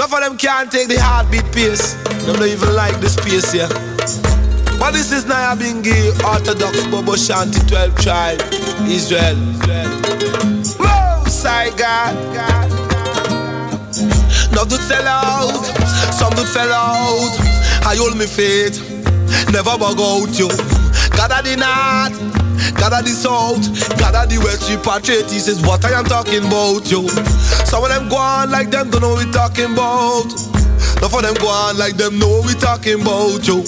None of them can't take the heartbeat pace. Them don't even like the space here. But this is Nyabinghi, Orthodox Bobo Shanti 12 tribe, Israel. Whoa, God. Now do sell out, some do fell out. I hold me faith, never bug out you. Of the God of the south, of the west, repatriate. This is what I am talking about, yo. Some of them go on like them don't know we talking about. Enough of them go on like them know we talking about, yo.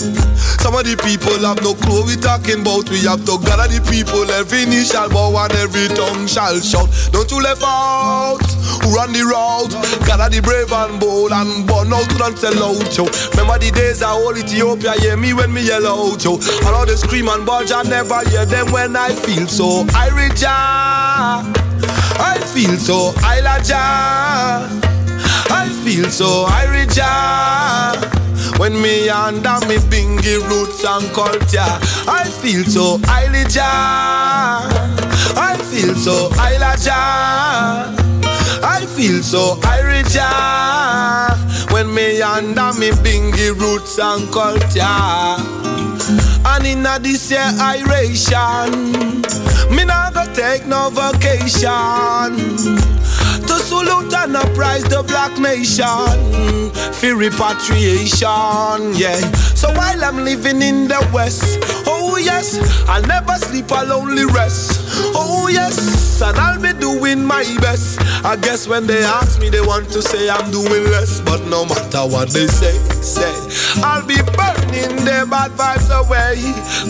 Some of the people have no clue we talking about. We have to gather the people, every knee shall bow and every tongue shall shout. Don't you left out, run the route. Gather the brave and bold and burn out, don't sell out, yo. Remember the days I hold Ethiopia, hear me when me yell out, yo. And all the scream and budge, I never hear them when I feel so. I feel so Elijah. I feel so Irish when me under me bingy roots and culture. I feel so Irish. I feel so Elijah. I feel so Irish when me under me bingy roots and culture. And in this year iration, me not go take no vacation to salute and uprise the black nation for repatriation, yeah. So while I'm living in the west, oh yes, I'll never sleep, I'll only rest. Oh yes, and I'll be doing my best. I guess when they ask me, they want to say I'm doing less, but no matter what they say, say I'll be burning their bad vibes away,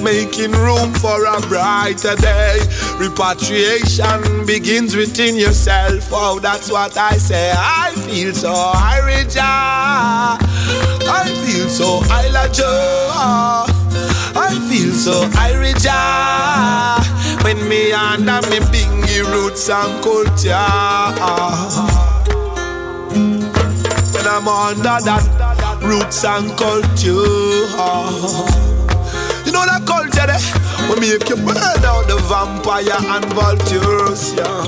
making room for a brighter day. Repatriation begins within yourself. Oh, that's what I say. I feel so Irish. I feel so Elijah. I feel so Irish when me under me bingy roots and culture. When I'm under that roots and culture. You know that culture there? We make you burn out the vampire and vultures, yeah.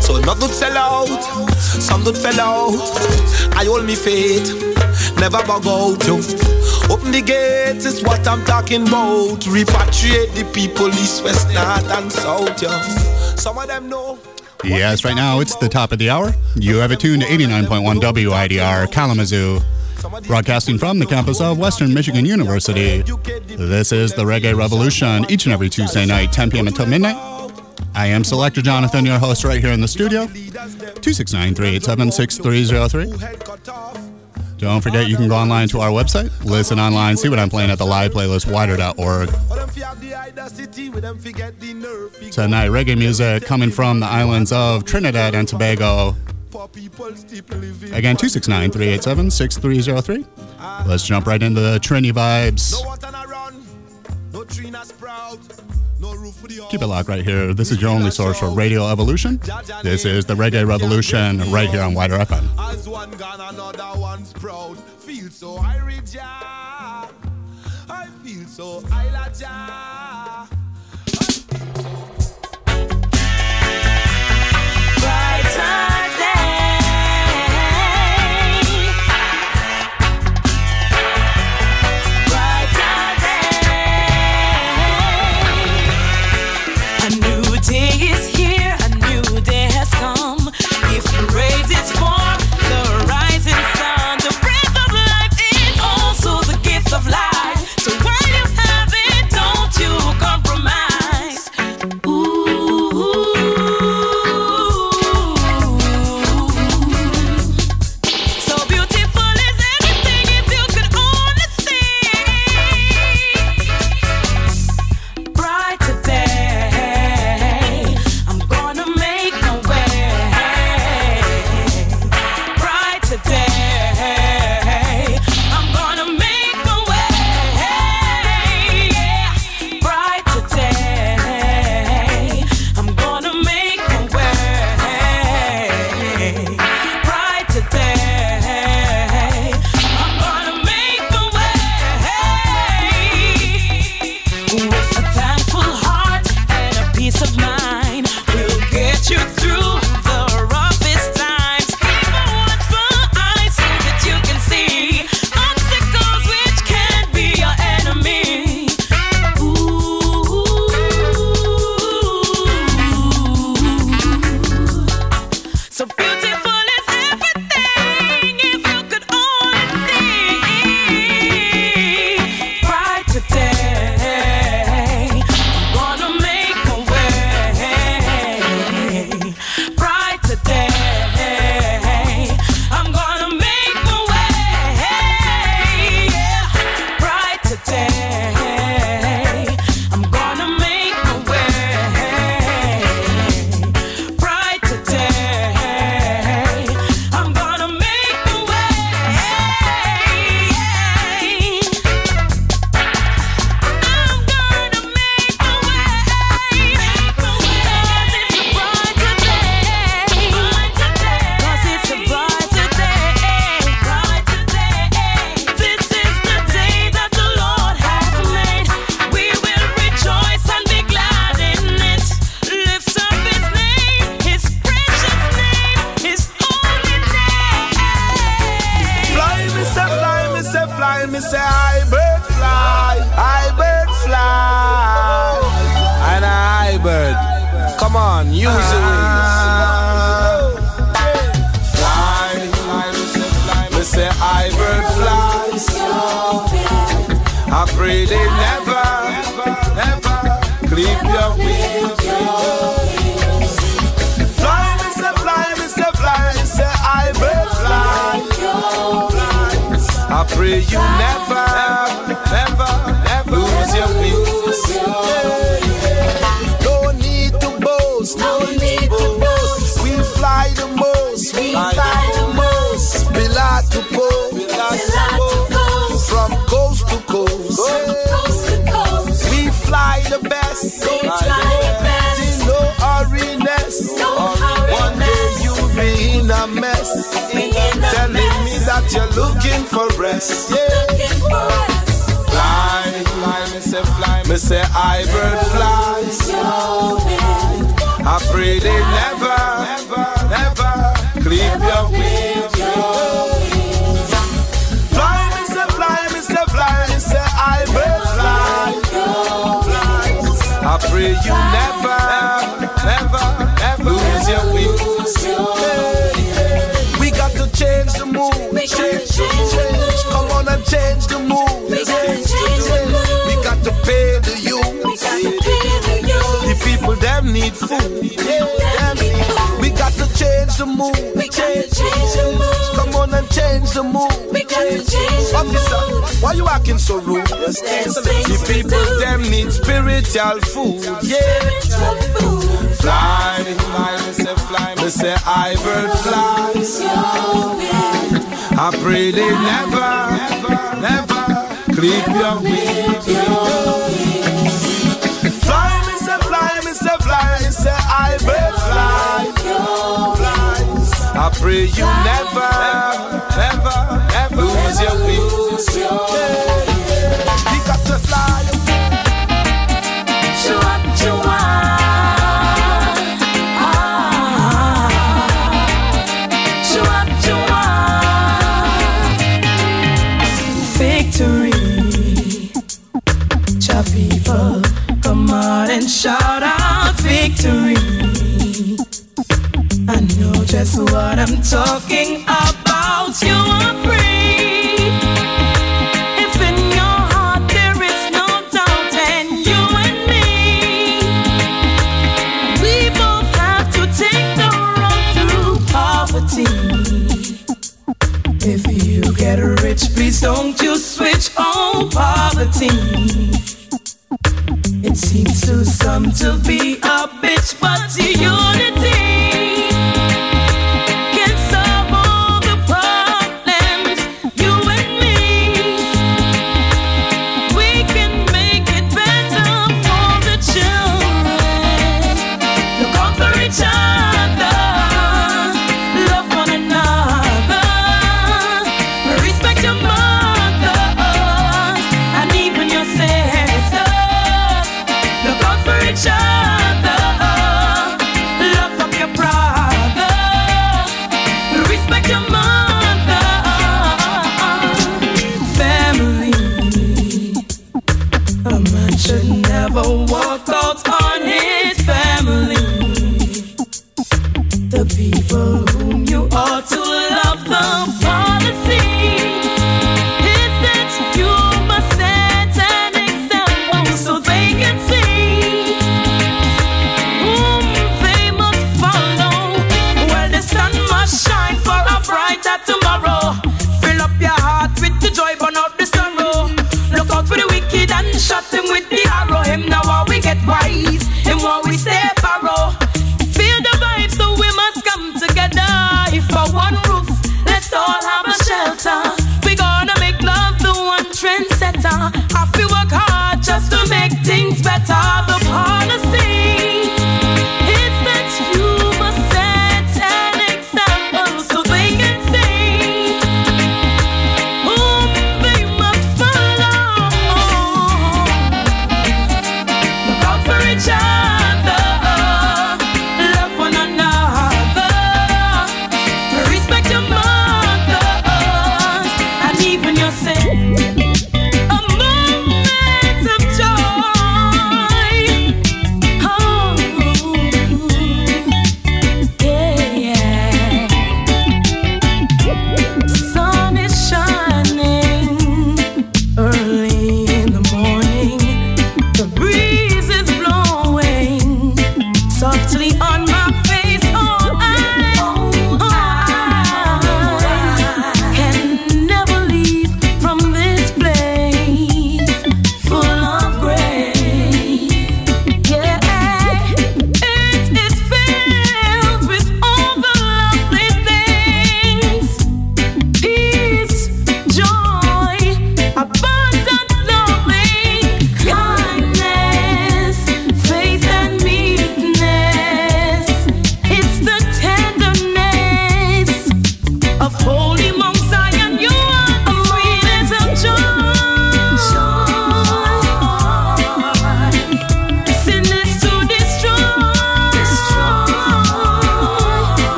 So not good sell out, some good fell out. I hold me faith, never bug out, yo. Open the gates is what I'm talking about. Repatriate the people, east, west, north, and south, yo. Some of them know. Yes, right now it's the top of the hour. You have it tuned to 89.1 WIDR Kalamazoo, broadcasting from the campus of Western Michigan University. This is the Reggae Revolution each and every Tuesday night, 10 p.m. until midnight. I am Selector Jonathon, your host, right here in the studio. 269 387 6303. Don't forget, you can go online to our website, listen online, see what I'm playing at the live playlist, widr.org. Tonight, reggae music coming from the islands of Trinidad and Tobago. Again, 269 387 6303. Let's jump right into the Trini vibes. Keep it locked right here. This is your only source for Radio Evolution. This is the Reggae Revolution right here on WIDR FM. As one another one's proud. Feel so. I feel so. We got to change the mood. We change, the mood. Come on and change the mood. We got to change the mood. why you acting so rude? The people them need spiritual food. Yeah. Spiritual food. Fly, fly, me say fly, me say I bird fly. I pray they never, never, never clip your wings. pray you never, never, never, never lose your wings. You got to fly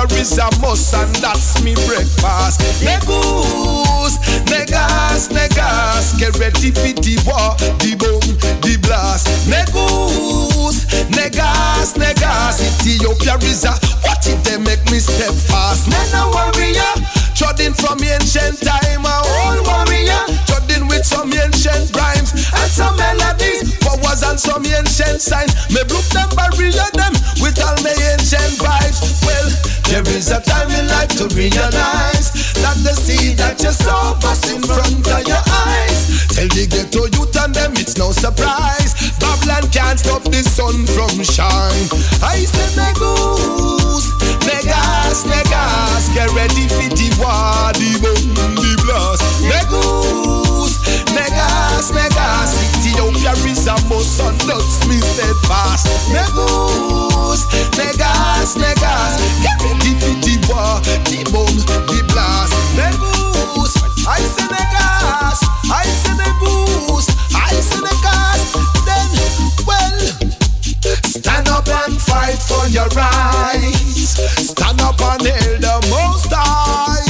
Ethiopia is a must and that's me breakfast. Negus, negas, negas, get ready for the war, the bomb, the blast. Negus, negas, negas, Ethiopia is a what if they make me step fast? Men a warrior, trotting from ancient time, a old warrior, trotting with some ancient rhymes and some melodies, powers and some ancient signs. Me look them barrier them with all my ancient vibes. Well, there is a time in life to realize that the seed that you sow was in front of your eyes. Tell the ghetto youth and them it's no surprise. Babylon can't stop the sun from shine. I said negus, negas, negas, get ready for the war, the bomb, the blast. Negus, negas, negas, Ethiopia is a most on nuts, me steadfast. Negus, negas, negas, for the war, the bomb, the blast. Negus, I say negas, I say negus, I say negas. Then, well, stand up and fight for your rights. Stand up and hail the Most High.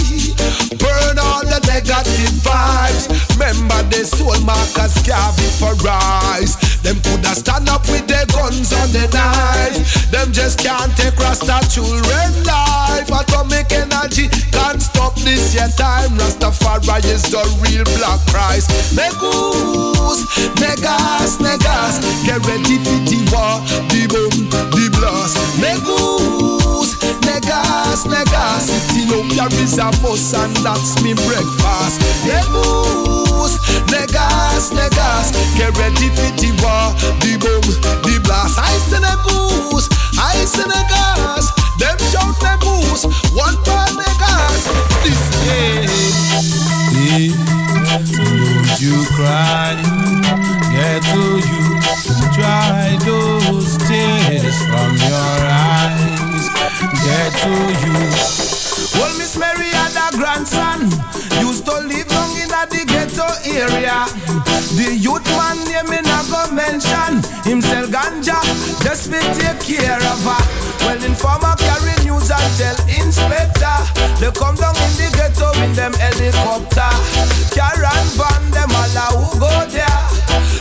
Burn all the negative vibes. Remember the soul markers be for rise. Them coulda stand up with their guns and their knives. Them just can't take Rasta children life. Atomic energy can't stop this yet time. Rastafari is the real black Christ. Negus, negas, negas. Get ready for the war, the boom, the blast. Negus, negas, negas. Ethiopia is a boss and that's me breakfast. Negus, negas, negas. Get ready for the war, the boom, the blast. I say negus, I say negas. Them shout negus, one bar negas. This Hey, don't you cry, get to you, dry those tears from your eyes, get to you. Well, Miss Mary had a grandson. Used to live down in the ghetto area. The youth man name me not go mention. Him sell ganja, just me take care of her. Well, informer carry news and tell inspector. They come down in the ghetto in them helicopter. Car and van, them all who go there.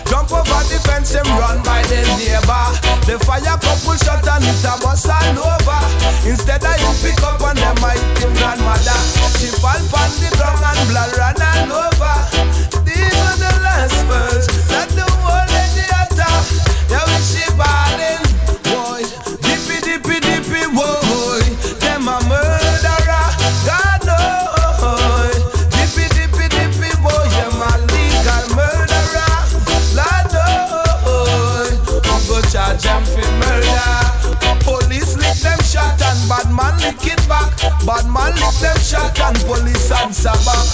Jump over the fence, them run by the neighbor. The fire couple shot and it a bust all over. Instead of him pick up on them, I him grandmother. She fall on the ground and blood run all over. These are the last words that the whole and man lick it back. Bad man lick them shot and police answer back.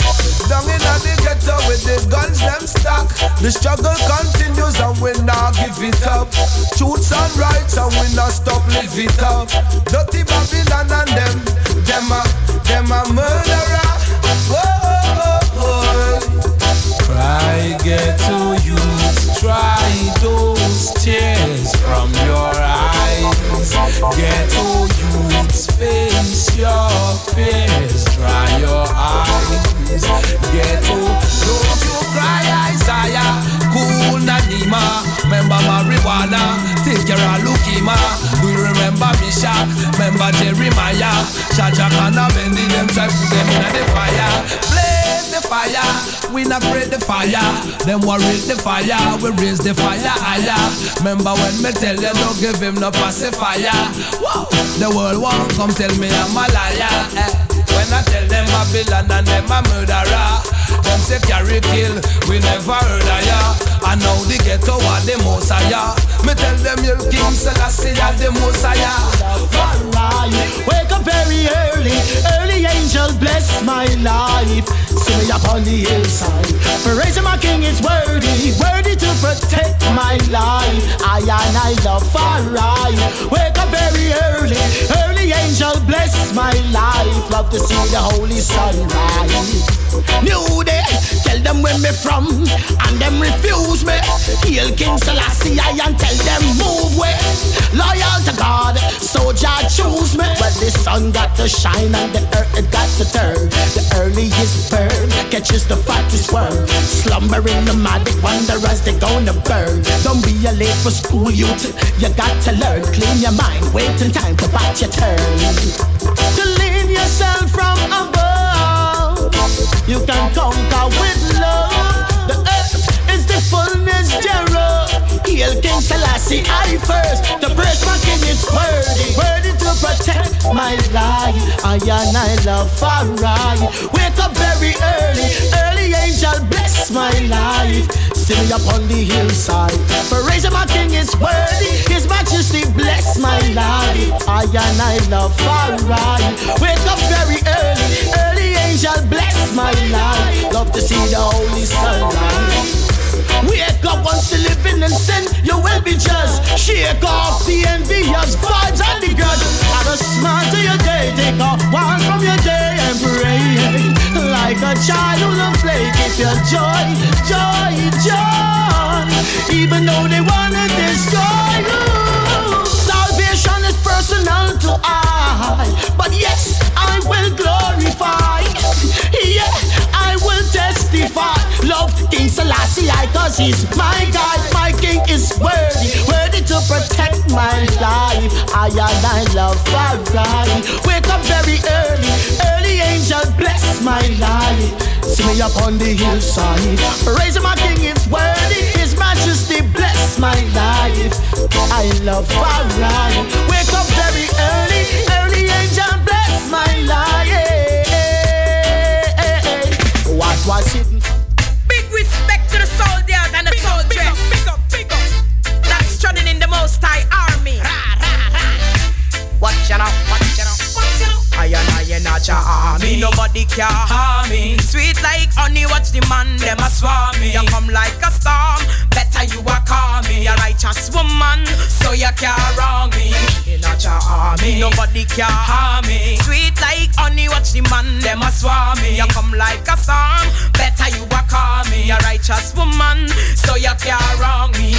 Down in the ghetto with the guns them stack. The struggle continues and we not give it up. Truths and rights and we not stop live it up. Dirty Babylon and them, them a, them a murderer. Whoa, oh, oh. Cry, get to you, dry those tears from your eyes. Get to you, face your fears, dry your eyes. Get to, don't you cry, Isaiah. Cool Nanima, remember marijuana, take care of Lukima. We remember Meshach, remember Jeremiah. Shadrach and Abednego, them try put them in the fire. The fire, we not afraid the fire. Them worry the fire, we raise the fire higher. Remember when me tell you don't give him no pacifier. Wow, the world won't come tell me I'm a liar. Eh. When I tell them Babylon and them a murderer, them say Khari Kill, we never heard of ya. I know the ghetto are the higher. Me tell them your king Selassie are the most higher. One life. Wake up very early, early angel bless my life. See me up on the hillside. Praise my king is worthy, worthy to protect my life. I and I love far right. Wake up very early, early angel bless my life. Love to see the holy sunrise. New day, tell them where me from, and them refuse me. Hail King Selassie I and tell them move way. Loyal to God, soldier choose me. But the sun got to shine and the earth it got to turn. The earliest bird catches the fattest worm. Slumbering nomadic wanderers, they gonna burn. Don't be a late for school, youth. You got to learn. Clean your mind, waiting time to bat your turn. Leave yourself from above, you can conquer with love. The earth is the fullness thereof. Hail King Selassie, I first. The praise my king is worthy, worthy to protect my life. I and I love far right. Wake up very early, early angel bless my life. See me upon the hillside. Praise my king is worthy, his majesty bless my life. I and I love far right. Wake up very early, early angel bless my life. Love to see the holy sunlight. Up once you living in sin, you will be just. Shake off the envious vibes and the grudge. Add a smile to your day, take off one from your day and pray. Like a child who don't play, keep your joy, joy, joy. Even though they wanna destroy you. Salvation is personal to I, but yes, I will glorify. Yeah, I will testify. Love King Selassie, I cause he's my God. My king is worthy, worthy to protect my life. I and I love right. Wake up very early, early angel bless my life. See me up on the hillside. Raise my king is worthy, his majesty bless my life. I love right. Wake up very early, early angel bless my life. What was it? Nobody can harm me. Sweet like honey, watch the man, them a swarm me. You come like a storm, better you a call me. A righteous woman, so you can't wrong me. Not your army. Nobody can harm me. Sweet like honey, watch the man, them a swarm me. You come like a storm, better you a call me. A righteous woman, so you can't wrong me.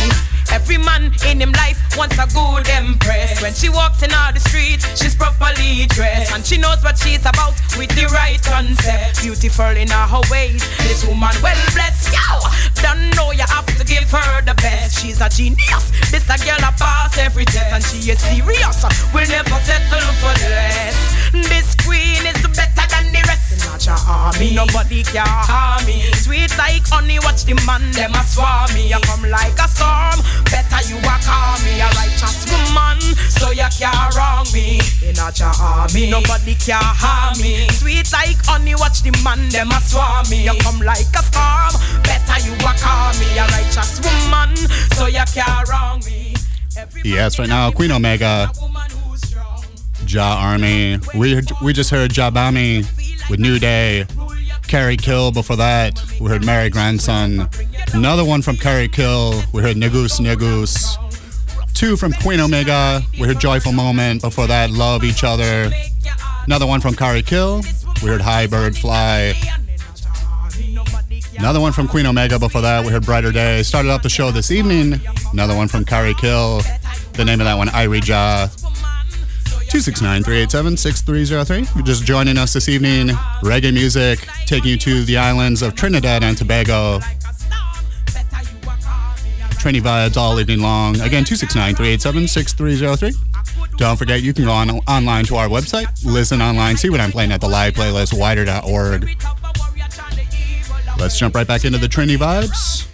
Every man in him life wants a good empress. When she walks in all the street, she's properly dressed. And she knows what she's about with the right concept. Beautiful in all her ways. This woman well blessed. Yo, don't know you have to give her the best. She's a genius. This a girl a pass every test. And she is serious. We'll never settle for less. This queen is better than the rest. Not your army. Nobody can harm me. Sweet like honey, watch the man, them a swarm me. You come like a storm. Better you a call me a righteous woman, so you can't wrong me. In a your army, nobody can harm me. Sweet like honey, watch the man them a swarm me. You come like a storm. Better you a call me a righteous woman, so you can't wrong me. Every Yes, right now, Queen Omega, woman who's strong. Jah Army. We we just heard Jah Bami with New Day. Khari Kill before that. We heard Mary Grandson. Another one from Khari Kill. We heard Negus Negus. Two from Queen Omega. We heard Joyful Moment. Before that, Love Each Other. Another one from Khari Kill. We heard High Bird Fly. Another one from Queen Omega. Before that, we heard Brighter Day. Started off the show this evening. Another one from Khari Kill. The name of that one, Irie Jah. 269 387 6303. You're just joining us this evening. Reggae music taking you to the islands of Trinidad and Tobago. Trini vibes all evening long. Again, 269 387 6303. Don't forget, you can go on online to our website, listen online, see what I'm playing at the live playlist, widr.org. Let's jump right back into the Trini vibes.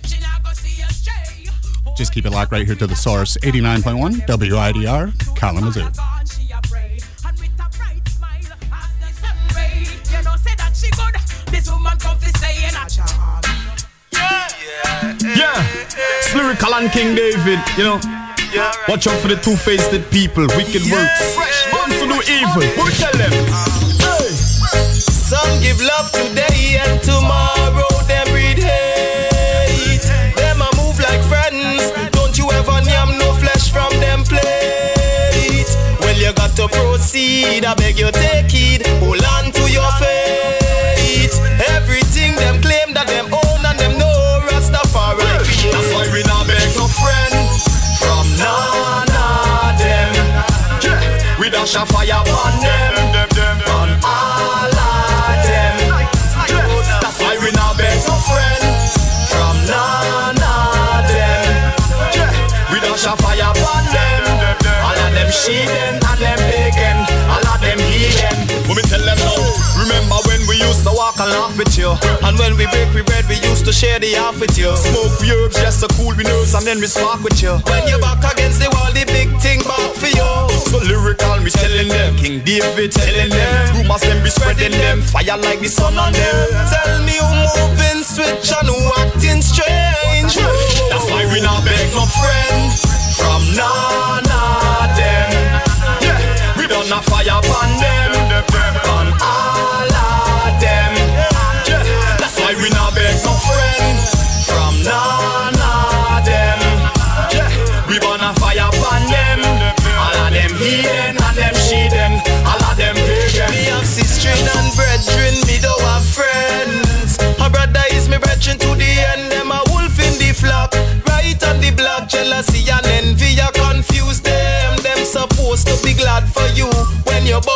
Just keep it locked right here to the source 89.1 WIDR Kalamazoo. It's Lyrikal and King David, you know. Yeah. Watch out for the two-faced people, wicked yeah, works. Wants to do evil, what we tell them? Some give love today and tomorrow them breed hate. Them a move like friends. Don't you ever yam no flesh from them plate. Well, you got to proceed. I beg you take it. Hold on to your faith. Dash a fire on them, on all of them. That's why we not beg no friend from none of them. We dash a fire on them, all of them sheathen and them pagan, all of them heathen. When me tell them now, remember when we used to walk and laugh with you, and when we break we bread we used to share the half with you. Smoke we herbs just to cool we nerves and then we spark with you. When you're back against the wall, the big thing back for you. So Lyrikal, me telling them, King David telling them, rumors them be spreading them, fire like the sun on them. Tell me who moving switch and who acting strange. That's why we not beg no friend from none of them. Yeah, we don't fire upon them,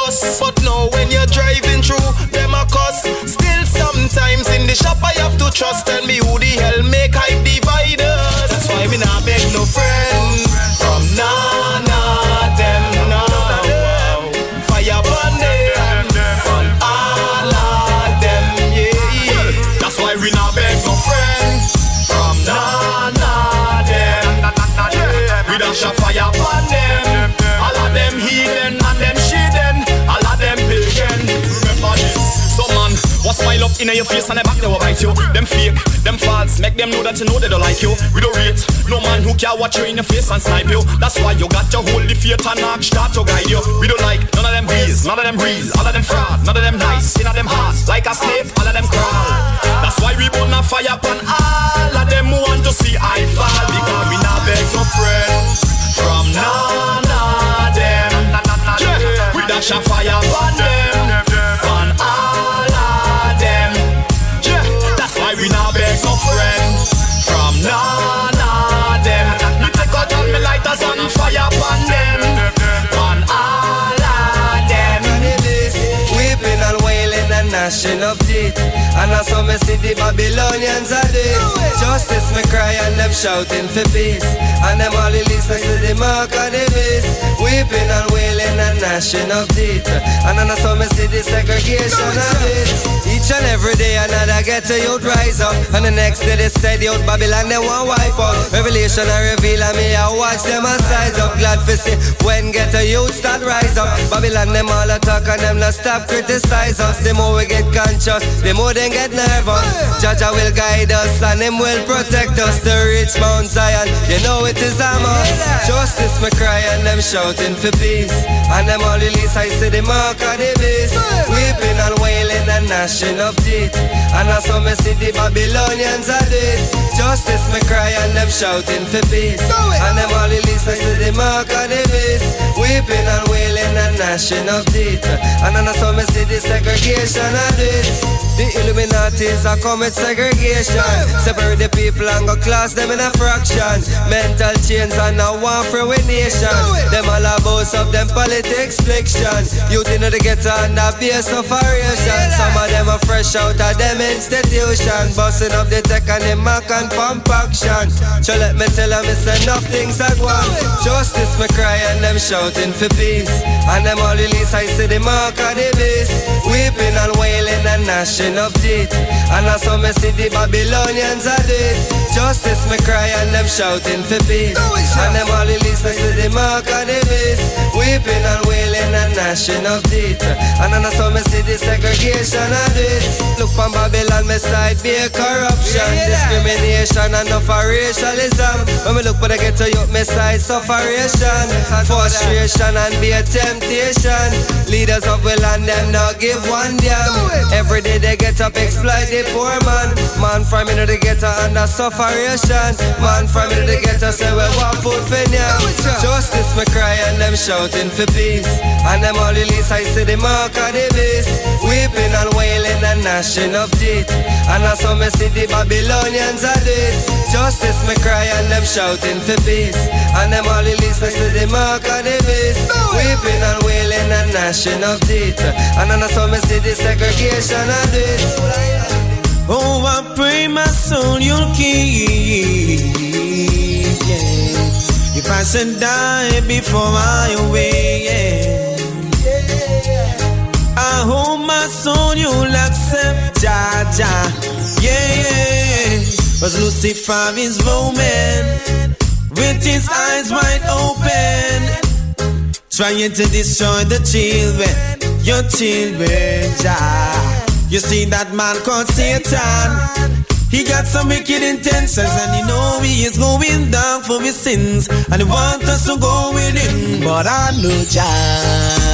bust, but no when you're driving through, them a cuss. Still sometimes in the shop I have to trust. Tell me who the hell make hype dividers. That's why me not beg no friend my love in your face and the back they will bite you. Them fake, them false, make them know that you know they don't like you. We don't rate no man who can watch you in your face and snipe you. That's why you got to hold the faith and act start to guide you. We don't like none of them breeze, none of them real, all of them fraud, none of them nice, none of them hard. Like a slave, all of them crawl. That's why we burn a fire upon all of them who want to see I fall. Because we not beg no friend from none of them. Yeah, we dash a fire upon them, gnashing of teeth. And I saw me see the Babylonians are this. Justice me cry and them shouting for peace. And them all listen to the mark of the beast. Weeping and wailing and gnashing of teeth. And then I saw me see the segregation of this. Each and every day another get a youth rise up. And the next day they said youth Babylon they want wipe out. Revelation I reveal and me I watch them a size up. Glad for see when get a youth start rise up. Babylon them all attack and them not stop criticize us. The more we get conscious, the more they get nervous. Jaja will guide us and him will protect us to reach Mount Zion. You know it is a must. Justice me cry and them shouting for peace. And them all release I see the mark of the beast. Weeping and wailing and gnashing of teeth. And I saw me see the Babylonians are this. Justice me cry and them shouting for peace. And them all release I see the mark of the beast. Weeping and wailing and gnashing of teeth. And I saw me see the segregation of this. The Illuminati's a commit segregation. Separate the people and go class them in a fraction. Mental chains and now one for a nation. Them all about of them politics flexion. Youth in the ghetto and the base of variation. Some of them are fresh out of them institution. Busting up the tech and the mac and pump action. So let me tell them it's enough things that want. Justice me cry and them shouting for peace. And them all release I see the mark of the beast. Weeping and wailing and gnashing of And I saw me see the Babylonians are this. Justice me cry and them shouting for peace. And them all release I see the mark of the beast. Weeping and wailing and gnashing of teeth. And then I saw me see the segregation of this. Look from Babylon, me side be a corruption, discrimination and for racialism. When we look for the ghetto youth, me side sufferation, frustration and be a temptation. Leaders of will and them not give one damn. Every day they get up, exploit the poor man. Man from into the ghetto under sufferation. Man from into the ghetto say we want food for now. Justice me cry and them shouting for peace. And them all release I see the mark of the beast. Weeping and wailing and gnashing of teeth. And I saw me see the Babylonians at this. Justice me cry and them shouting for peace. And them all release I see the mark of the beast. Weeping and wailing and gnashing of teeth. And I saw me see the segregation of this. Oh, I pray my soul you'll keep. If I should die before my way, yeah. I hope my soul you'll accept, Jah Jah. Yeah, yeah. Cause Lucifer is roaming with his eyes wide open, trying to destroy the children, your children, Jah. You see that man called Satan. He got some wicked intentions and he know he is going down for his sins and he want us to go with him. But I know Jah.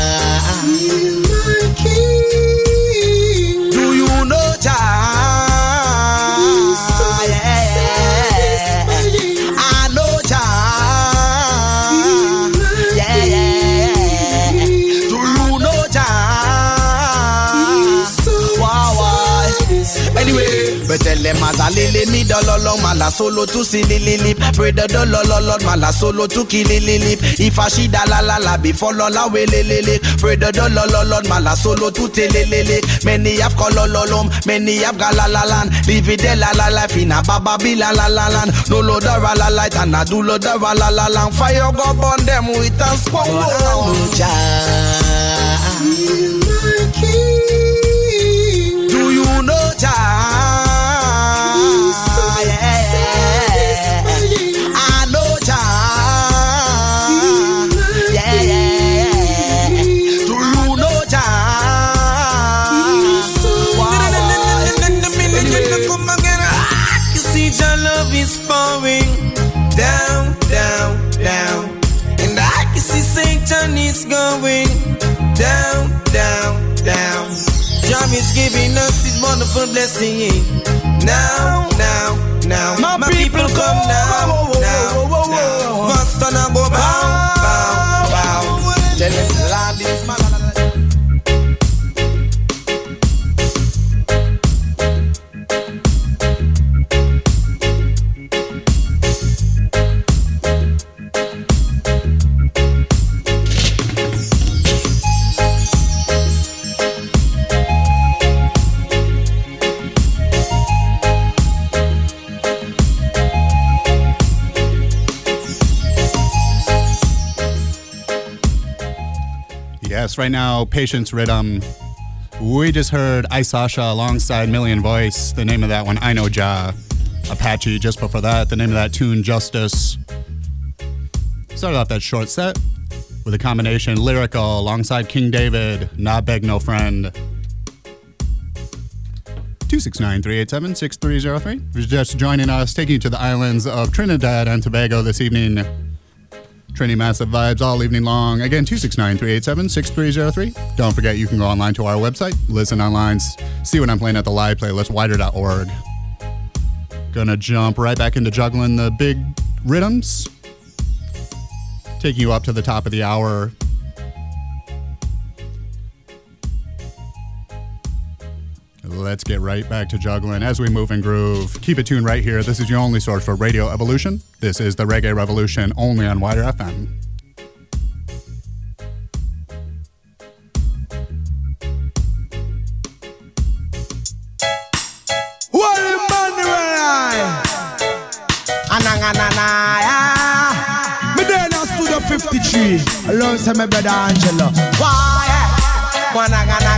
mazalili dololo mala solo tu silililip Breda dololo mala solo tu kilililip Ifashida la la la before lola welelele Breda dololo mala solo tu telelele Many have kolololom, many have galalalan Live de la la life in a bababila la la lan No lo dara la light and a do lo dara la la lan Fire go burn them with a spawn Do you know Jah? Giving us His wonderful blessing. Now, now, now, my, people, come now, now, now. Master now go Right now, Patience Rhythm. We just heard I-Sasha alongside Million Voice. The name of that one, I Know Jah. Apache, just before that. The name of that tune, Justice. Started off that short set with a combination Lyrikal alongside King David, Not Beg No Friend. 269 387 6303. If you're just joining us, taking you to the islands of Trinidad and Tobago this evening. Trini Massive Vibes all evening long. Again, 269 387 6303. Don't forget, you can go online to our website, listen online, see what I'm playing at the live playlist, widr.org. Gonna jump right back into juggling the big rhythms. Taking you up to the top of the hour. Let's get right back to juggling as we move and groove. Keep it tuned right here. This is your only source for Radio Evolution. This is the Reggae Revolution only on WIDR FM. What a man Anangananaya. Me there now studio 53. Alongside my brother Angelo. Why? Eh?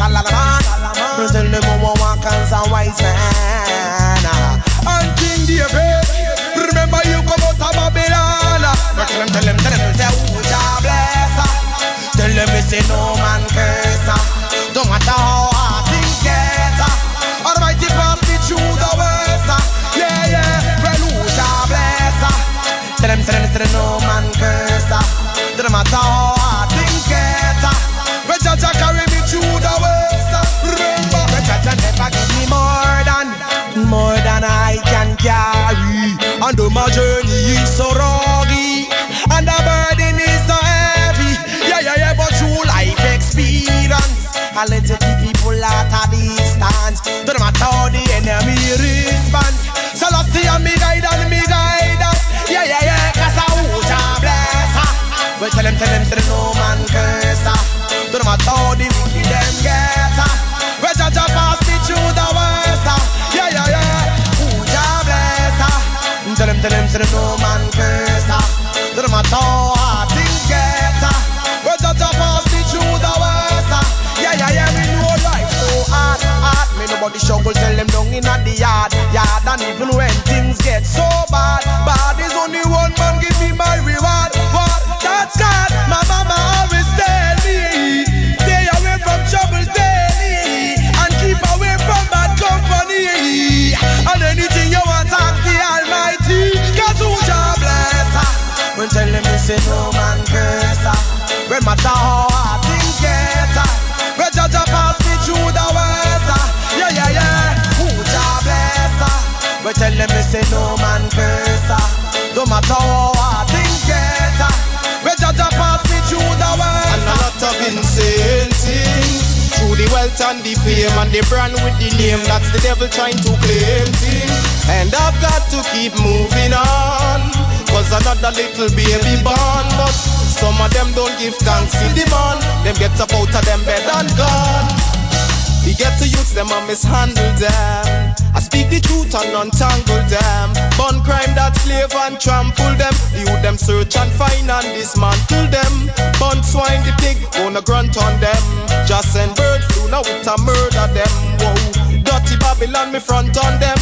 Tell them how I walk as a wise man. And King David, remember you come out of Babylon. Tell them, tell them, tell them, say who Jah bless. Tell them we say no man curse. Don't matter how hard things get. Almighty pass me through the worst. Yeah, yeah, well who Jah bless. Tell them, tell them, tell them no man curse. Though my journey is so rocky, and the burden is so heavy. Yeah, yeah, yeah, but through life experience, I let you keep people at a distance. Don't matter how the enemy responds. So lost see me guide and me guide us. Yeah, yeah, yeah, cause I shall bless her. Well, tell them, tell them, tell them, no man curse Tell them, them, no man curse. Don't matter how hard things get. Uh, well, Jah Jah pass me through the worst. her. Uh. Yeah, yeah, yeah, we know life so hard, hard. Me nobody struggle, tell them down in the yard, yard. And even when things get so bad, bad is only one man give me my reward. Tell them me say no man curse her. When matter how hard things get her. When Jah Jah pass me through the worst her. Yeah, yeah, yeah. Who Jah bless her. Uh, when tell them me say no man curse her. No matter how hard things get her. When Jah pass me through the worst And a lot of insane things Through the wealth and the fame And the brand with the name That's the devil trying to claim things And I've got to keep moving on Cause another little baby born But some of them don't give thanks to the man Them get up out of them bed and gone we get to use them and mishandle them. I speak the truth and untangle them. Bun crime that slave and trample them. The youth them search and find and dismantle them. Bun swine the pig, gonna grunt on them. Just send bird flu now with a murder them. Whoa. Dirty Babylon me front on them.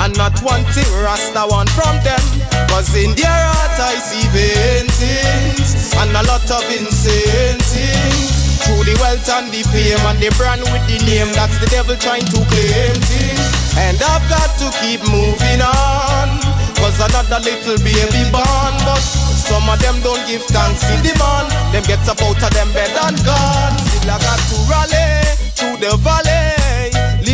And not one thing Rasta one from them. Cause in their heart I see vain things. And a lot of insane things. Through the wealth and the fame and the brand with the name That's the devil trying to claim things And I've got to keep moving on Cause another little baby born But some of them don't give thanks to the man Them get up out of them bed and gone Still I got to rally through the valley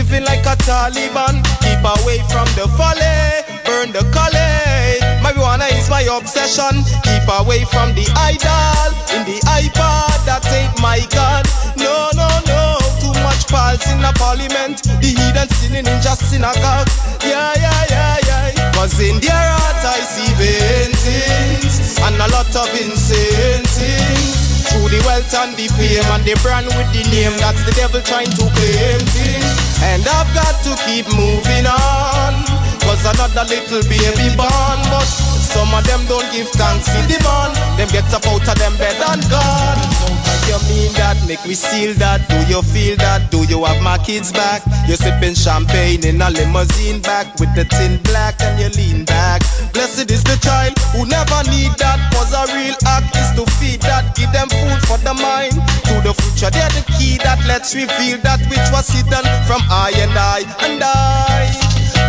Living like a Taliban. Keep away from the valley Burn the collie Marijuana is my obsession. Keep away from the idol. In the iPod that ain't my God. No, no, no. Too much pals in the parliament. The heathen sinning in just synagogue Yeah, yeah, yeah, yeah. Cause in their heart I see vain things And a lot of insane things Through the wealth and the fame And the brand with the name That's the devil trying to claim things And I've got to keep moving on. Cause another little baby born But some of them don't give thanks to the man Them get up out of them bed and gone You mean that, make me seal that. Do you feel that, do you have my kids back? You're sipping champagne in a limousine back With the tin black and you lean back. Blessed is the child who never need that Cause a real act is to feed that. Give them food for the mind. To the future, they're the key that lets reveal That which was hidden from I and I and I.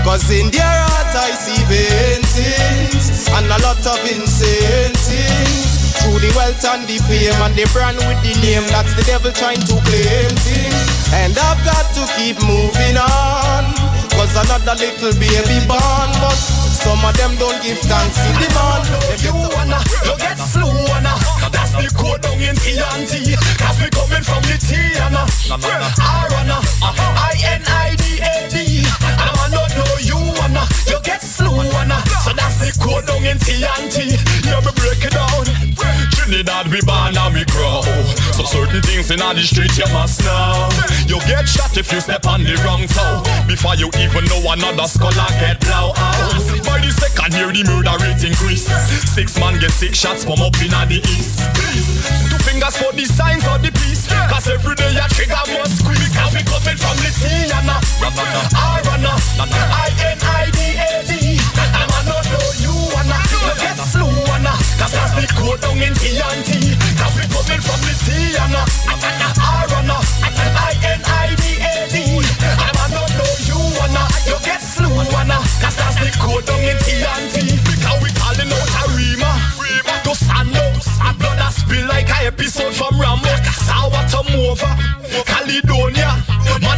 Cause in their heart I see vain things And a lot of insane things the wealth and the fame And the brand with the name That's the devil trying to claim things. And I've got to keep moving on Cause another little baby born But some of them don't give thanks to the man. You wanna, you get slew wanna That's the code down in TNT Cause we coming from the Tiana. R-Wanna, I-N-I-D-A-D And a don't know you wanna You get slew wanna So that's the code down in TNT Yeah, me break it down Trinidad we born and we grow. So certain things in the street you must know. You get shot if you step on the wrong toe Before you even know another skull get blow out. By the second year the murder rate increase. Six man get six shots from up in the east. Two fingers for the signs of the peace. Cause every day a trigger must squeeze. Cause we coming from the sea and a Rana, I-N-I-D it go down in TNT Cause we coming from the sea and uh, I, I, I, I run uh, I-N-I-D-A-D I man don't know you and uh, you get slew and uh, Cause that's the go down in TNT Because we calling out a Rima. To stand up, blood that spill like a episode from Rambo Sour to move Mova, Caledonia.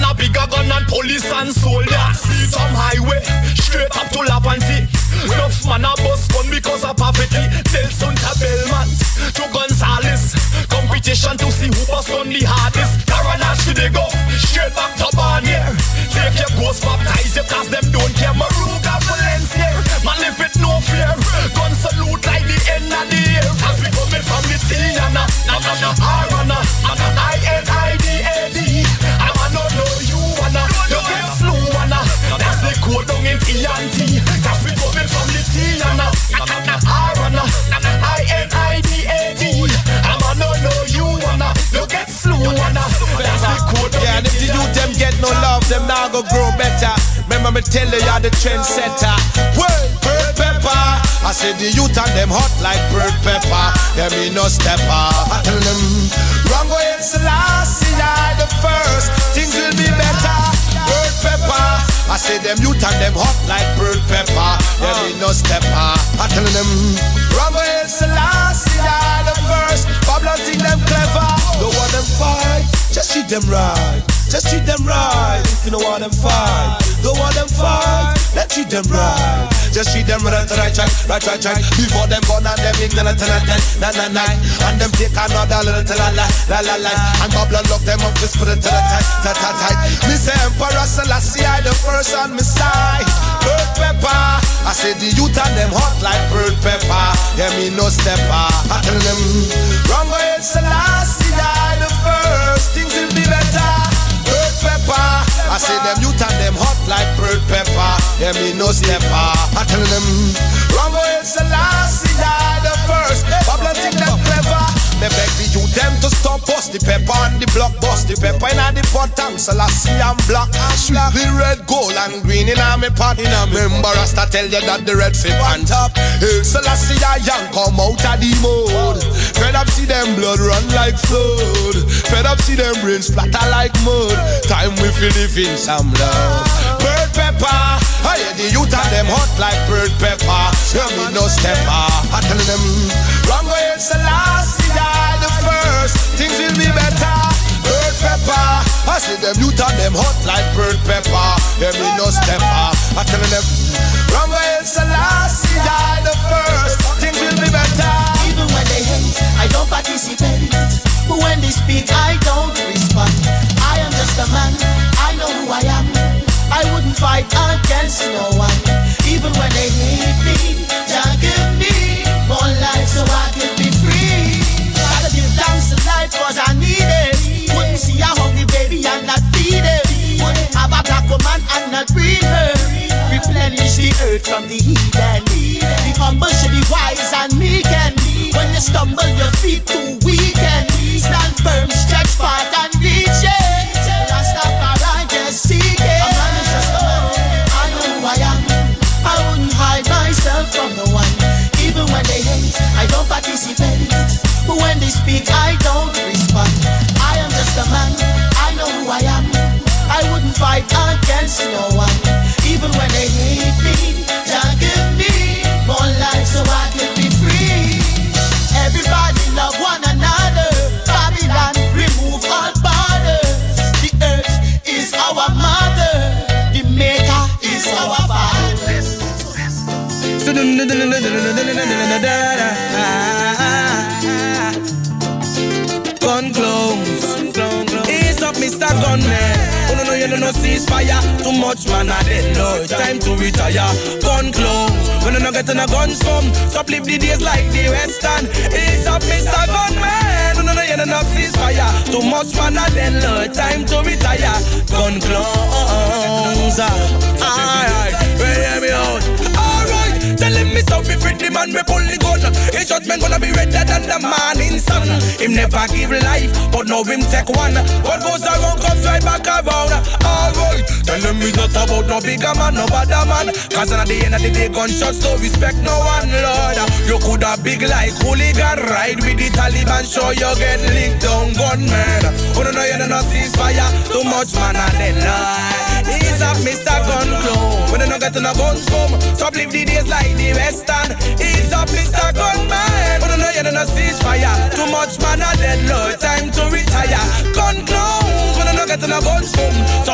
A bigger gun and police and soldiers. See from highway, straight up to Laventille. Enough man a bust gun because of poverty. Nelson to Belmont, to Gonzales. Competition to see who bust gun the hardest. Caranache to they go, straight back to Barnier. Take your ghost, baptize you cause them don't care. Maruga Valencia, man live with no fear. Gun salute like the end of the year. As we coming from the sea, na na na na na, Arana, I N I TNT. Cause we coming from the sea, na na na na, I N I D A D. I'm a no know you wanna, you get slow wanna. That's the code Yeah, and if the youth them get no love, them now go grow better. Remember me tell you, you're the trendsetter. Word, bird pepper. I said the youth and them hot like bird pepper. Them me no stepper. I tell them, wrong way, it's the last, see I the first. Things will be better. Bird pepper. I say them youth and them hot like bird pepper. Them ah. me no stepper. Ah. I tell them, way, it's the last, the first. Babylon think them clever. Don't want them fight, just treat them right. Just treat them right. If you don't want them fight, don't want them fight. Let's treat them right. Just treat them right, right, right, right, right, right. Before them born and them in the ten, nine, nine, nine. And them take another little la la la la la. And Babylon lock them up, just put it the tight, tight, tight, tight. Me say Emperor Selassie, I the first on me side. Bird pepper. I say the youth and them hot like bird pepper. Yeah, me no stepper. I tell them, wrong way, Selassie, I the first. I say them youth and them hot like bird pepper. Yeah, me no stepper. I tell them, wrong way, Selassie, I the first. They beg the youth them to stop bust the pepper on the block, bust the pepper in the pot and Selassie and black. Sweet the red, gold and green in a me pot. In a member Rasta tell you that the red fit on top. Hey, Selassie I young come out of the mode. Fed up see them blood run like flood. Fed up see them brains splatter like mud. Time we feel live in some love. Pepper, I hear the youth and them hot like bird pepper. Hear me no stepper. I tell them, wrong way, Selassie I the first. Things will be better. Bird pepper, I see them youth and them hot like bird pepper. Hear me no stepper. I tell them, wrong way, Selassie I the first. Things will be better. Even when they hate, I don't participate. When they speak, I don't respond. I am just a man, I know who I am. Fight against no one. Even when they hate me, Jah give me more life so I can be free. Gotta give thanks to life cause I need it. Wouldn't see a hungry baby and not feed it. Wouldn't have a black woman and not breed her. Replenish the earth from the heathen. The humble should be wise and meek and when you stumble your feet too weak and stand firm, stretch far and Speak, I don't respond. I am just a man. I know who I am. I wouldn't fight against no one. Even when they hate me, Jah give me more life so I can be free. Everybody love one another. Babylon remove all borders. The earth is our mother. The maker is our father. Mr. Gunman. Oh no no, you don't know ceasefire. Too much man, I dead Lord. Time to retire. Gun close. When you no get in a guns from, stop live the days like the Western. Ease up, Mr. Gunman. Oh no no, you don't know ceasefire. Too much man, I dead Lord. Time to retire. Gun close. Alright, hear me out. Alright, tell him me so free the man we pull the gun. His judgment gonna be redder than the morning sun. Him never give life, but now him take one. What goes around tell him it's not about no bigger man, no better man. Cause at the end of the day, gunshots don't respect no one, Lord. You could have big like hooligan, ride with the Taliban, show you get linked down gunman. Oh no, no, you don't know ceasefire. Too much man and then lie. He's a Mr. Gun Clone. When they no get no guns from. Stop live the days like the western. Ease a Mr. Gunman. When they no hear no ceasefire. Too much man a dead, Lord. Time to retire. Gun clowns when they no get no guns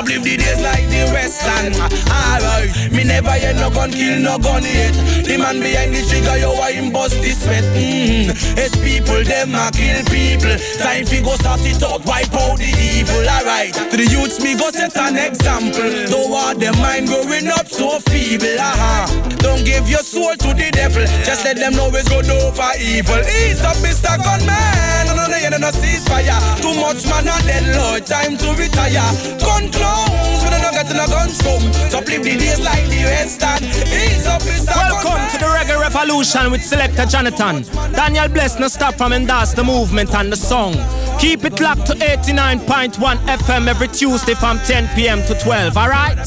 live the days like the western. Alright, me never hear no gun kill, no gun hate. The man behind the trigger, yo, I him bust this sweat. Mm. It's people, them a kill people. Time fi go start it out, wipe out the evil. Alright, to the youths me go set an example. Don't want them mind growing up so feeble. Uh-huh. Don't give your soul to the devil. Just let them know it's good over evil. Ease up, Mr. Gunman. No, no, no, no, no, ceasefire. Too much man on dead, Lord. Time to retire. Gun clowns, we don't get no guns from. So live the days like the western. Ease up, Mr. Welcome to the Reggae Revolution with Selector Jonathon. Daniel Bless no stop from endorse the movement and the song. Keep it locked to 89.1 FM every Tuesday from 10 p.m. to 12, alright?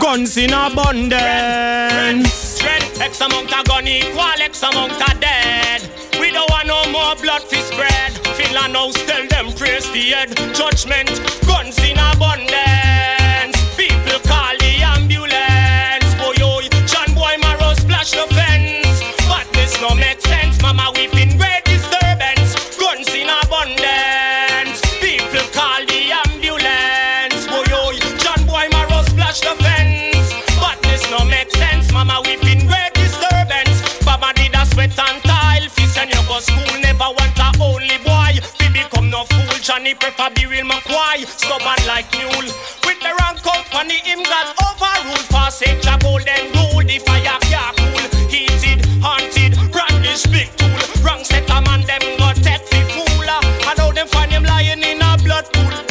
Guns in abundance. Dread, X amount of gun equal X amount of dead. We don't want no more blood to spread. Finland house tell them praise the head. Judgment, guns in abundance. Send you go school, never want a only boy. Fi become no fool, Johnny prefer be real McCoy. Stubborn like mule. With the wrong company, him got overruled. Passage a golden rule, the fire can't cool. Heated, haunted, brandish big tool. Wrong set a man, them got take fi fool. I know them find him lying in a blood pool.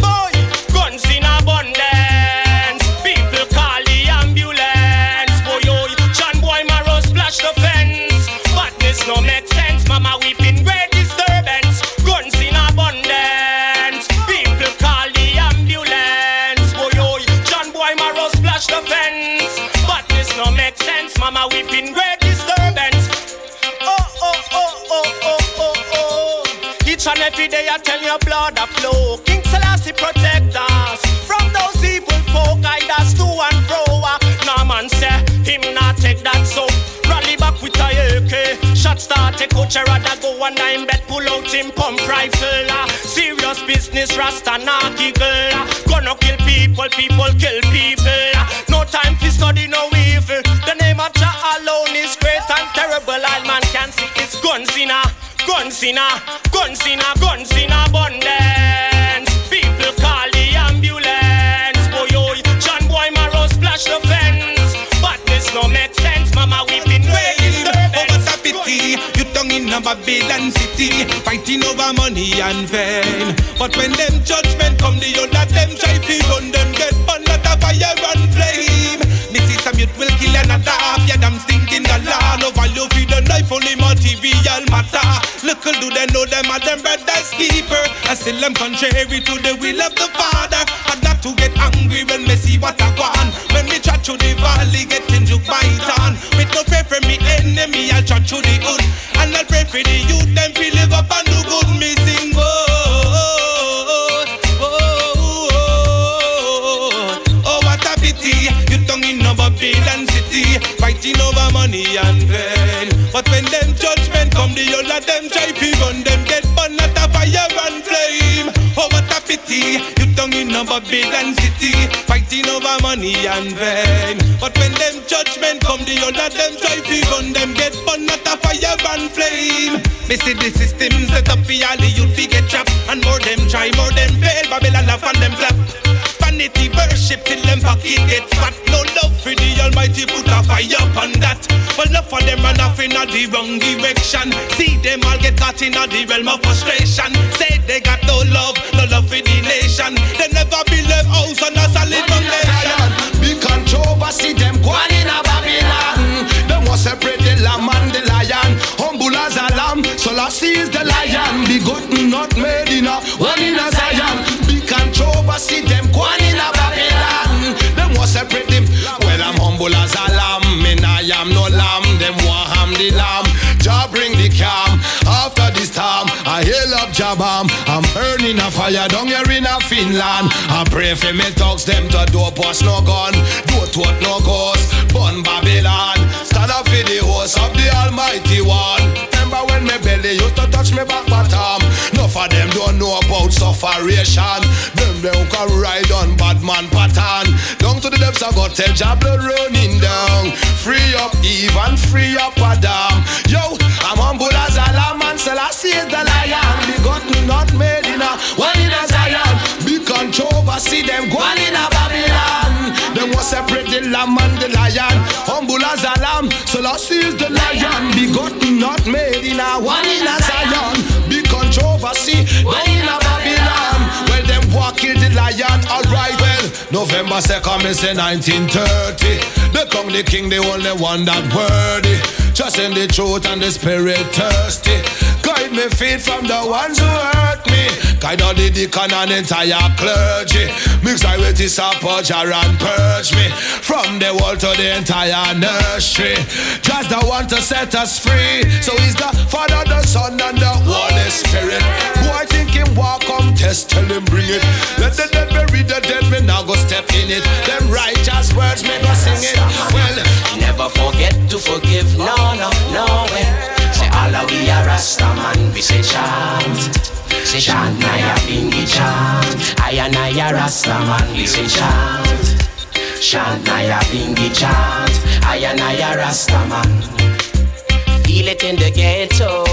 Every day I tell your blood a flow. King Selassie protect us from those evil folk. I that's to and fro. Ah, Nah man say him not take that so. Rally back with a AK. Shot start a coach rather go and I'm bet pull out him pump rifle. ah. Serious business Rasta nah giggle. ah. Gonna kill people, people kill people. No time for study no evil. The name of Jah alone is great and terrible. All man can see is guns in a, guns in a, guns in a, guns in abundance. People call the ambulance. Boy, oh, John Boy Marrow splash the fence. But this no make sense. Mama weeping way Oh, what a pity You tongue in a Babylon city Fighting over money and fame But when them judgment come The other them try to run them Get burn like a fire and flame Me see some youth will kill another half Yeah, them No value for the life Only material matter. Little do they know them are them brother's keeper. I still am contrary to the will of the father. I got to get angry when me see what I want. When me chat to the valley Getting took by on With no prayer for me enemy I'll chat to the hood. And I'll pray for the youth You tongue in a Babylon city. Fighting over money and fame But when them judgment come The of them try to run Them. Get burned at a fire and flame. Me see the system set up for all the youth fi get trapped. And more them try, more them fail. Babylon laugh and them clap. Vanity worship till them pocket get fat. No love for the almighty put a fire upon that. Well enough for them run off in a the wrong direction. See them all get caught in a the realm of frustration. Say they got no love, nation They never build a house on a solid foundation Big controversy, them gone in a Babylon. Them want separate the lamb and the lion. Humble as a lamb, Selassie is the lion. Goat not made in a one in a Zion. Big controversy, them gone in a Babylon. Them want separate them. Well, I'm humble as a lamb, and I am no lamb. Them want ham the lamb. Jah bring the calm after this time. I hail up Jabam. In a fire down here in a Finland. I pray for me thugs them to do pass no gun, do tote no ghost, burn Babylon. Stand up for the host of the Almighty One. Remember when me belly used to touch me back bottom? Enough of them don't know about sufferation. Them them can ride on bad man pattern. Down to the depths I got tell blood running down. Free up Eve and free up Adam. Lamb and the lion. Humble as a lamb, Selassie is the lion. Begotten, not made in a one in a Zion. Big controversy, going in a November 2nd, me say 1930. They come the king, the only one that worthy. Just in the truth and the spirit thirsty. Guide me feet from the ones who hurt me. Guide all the deacon and entire clergy. Mix I with this apology and purge me. From the world to the entire nursery. Just the one to set us free. So he's the Father, the Son, and the Holy Spirit. Boy, think him walk, come test, tell him bring it. Let the dead bury the dead, me now go in it. Them righteous words, me go sing it. Well, Never forget to forgive, no, no, no way. Say Allah we are Rasta man, we say chant. Say chant, Naya Bingi chant. I and I Rasta man, we say chant. Chant, Naya Bingi chant. I and I Rasta man. Feel it in the ghetto.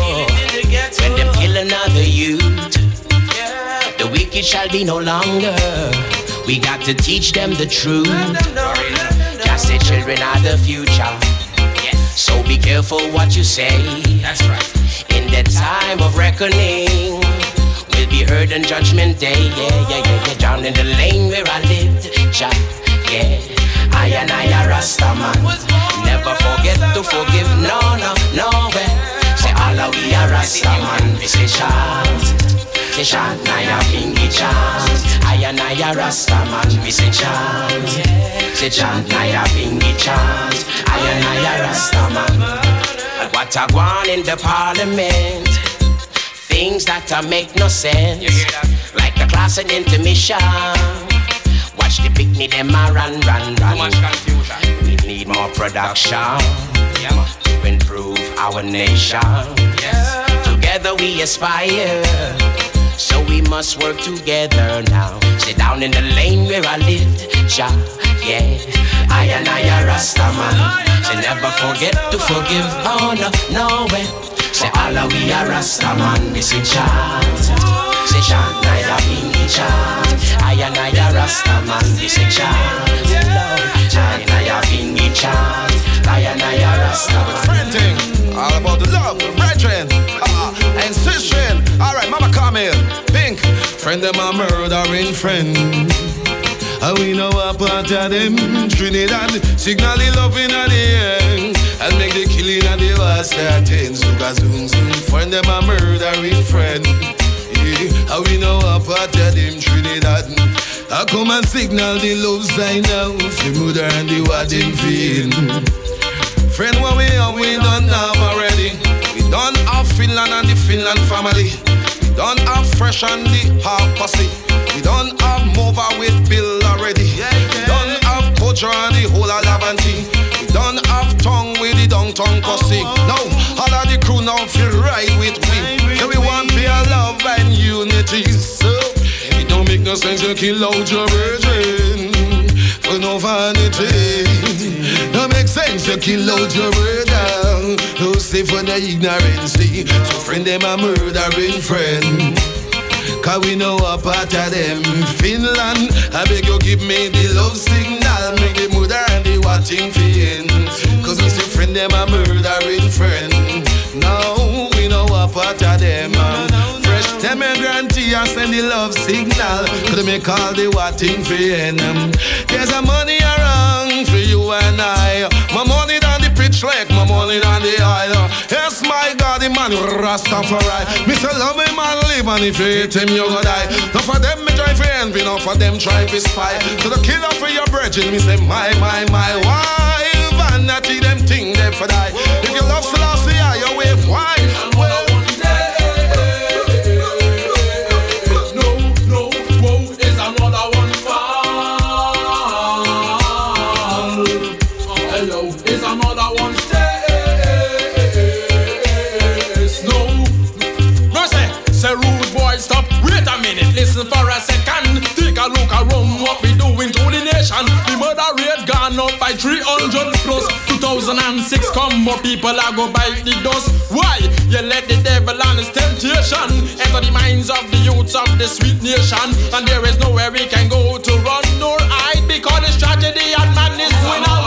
When them kill another youth. The wicked shall be no longer. We got to teach them the truth. Just the children are the future. So be careful what you say. That's right. In the time of reckoning, we'll be heard on Judgment Day. Yeah, yeah, yeah, yeah. Down in the lane where I lived, Jah, yeah. I and I are Rasta man. Never forget to forgive. No, no, no way. Allah we are Rasta man. We say chant. Say chant, Naya Bingi chant. I and I Rasta man. We say chant. Say chant, Naya Bingi chant. I and I are Rasta man. What a gone in the parliament. Things that uh, make no sense. Like the class and intermission. Watch the picnic them a run, run, run. We need more production to improve our nation. Together we aspire. So we must work together now. Sit down in the lane where I lived, ja, yeah. I and I are Rasta man. Say never forget to forgive. Oh no, no way. Say Allah we are Rasta man. We say chant. Chant, I am in chant. I and I are Rasta man. We say chant. I am in chant. I and I are Rasta man. Friending, all about the love, brethren, ah, and sisterin. All right, Mama Camille, Pink, friend them a murdering friend. And we know a part of them Trinidad Signal the loving at the end And make the killing at the last starting Suga zoom zoom Friend them a murdering friend And we know part of them Trinidad I come and signal the love sign now The mother and the what them feel Friend, what we are, we done have already. We done have Finland and the Finland family. We done have Fresh and the half posse. We done have Mova with Bill already. We done have Kojo and the whole of Laventille. We done have Tongue with the downtown posse. Now, all of the crew now feel right with we. Unity. So, it don't make no sense to kill out your virgin for no vanity. Don't make sense to kill out your brother. No say for the ignorance. So friend them a murdering friend. Cause we know a part of them Finland I beg you give me the love signal Make the mother and the watching fin Cause we say friend them a murdering friend Now we know a part of them and send the love signal. Could make all the watching fin There's a money around for you and I. My money down the pitch like my money down the aisle Yes my God the man Rastafari. Me say love him and live and if you hate him you go die. Now for them me try for envy Now for them try for spy So the killer for your brethren Me say my my my Why vanity them think they for die. If you love Selassie you wave why 300 plus 2006 come more people are go bite the dust. Why? You let the devil and his temptation Enter the minds of the youths of the sweet nation. And there is nowhere we can go to run nor hide Because this tragedy and madness going on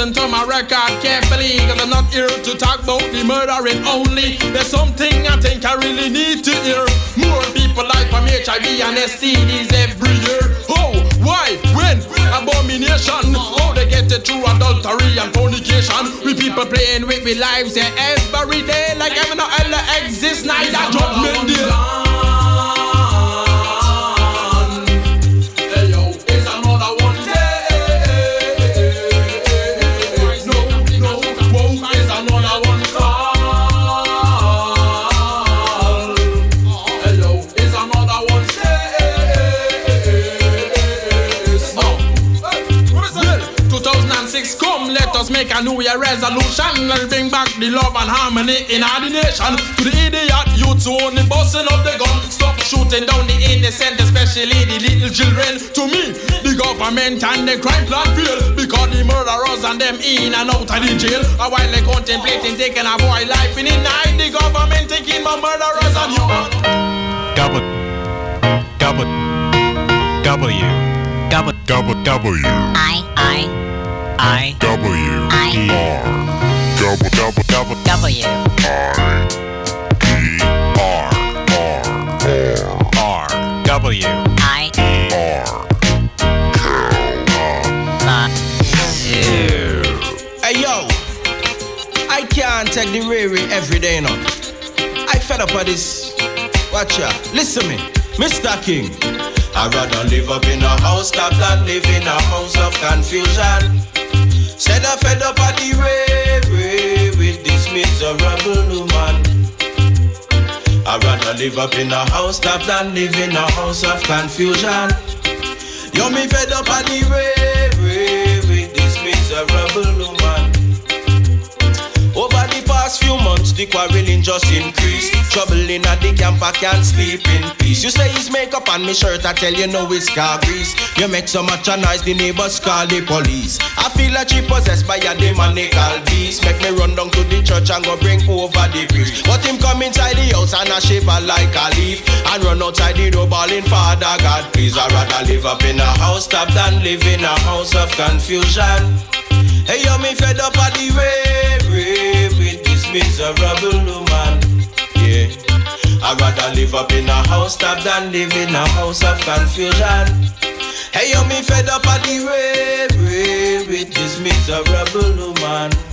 listen to my record carefully Cause I'm not here to talk about the murdering only. There's something I think I really need to hear. More people die from HIV and STDs every year. Oh, why, when, abomination. How they get it through adultery and fornication. We people playing with our lives yeah, every day Like heaven or hell exists, neither judgment day make a new year resolution and bring back the love and harmony in our nation. To the idiot youths who only busting up the gun, stop shooting down the innocent, especially the little children. To me, the government and the crime plan fail because the murderers and them in and out of the jail. A while they contemplating taking a boy life in the night, the government taking my murderers and you. Gobble. Gobble. W. Gobble. Gobble. W. I, I, I, W. Hey yo, I can't take the every day now. I fed up of this. Watch ya, listen me, Mr. King. I'd rather live up in a house top than live in a house of confusion. Said I fed up of the way, way with this miserable woman. I'd rather live up in a house top than live in a house of confusion. Yo, me fed up of the way, way with this miserable woman. Over the past few months, the quarreling just increased. Trouble in at the camp, I can't sleep in peace. You say it's makeup on me shirt, I tell you no it's car grease. You make so much a noise, the neighbors call the police. I feel like she possessed by a demonical beast. Make me run down to the church and go bring over the priest. But him come inside the house and I shiver like a leaf. And run outside the door bawling, Father God, please. I'd rather live up in a house top than live in a house of confusion. Hey, yo, me fed up of the way, way with this miserable woman. Yeah, I'd rather live up in a house top than live in a house of confusion. Hey, yo, me fed up of the way, way with this miserable woman.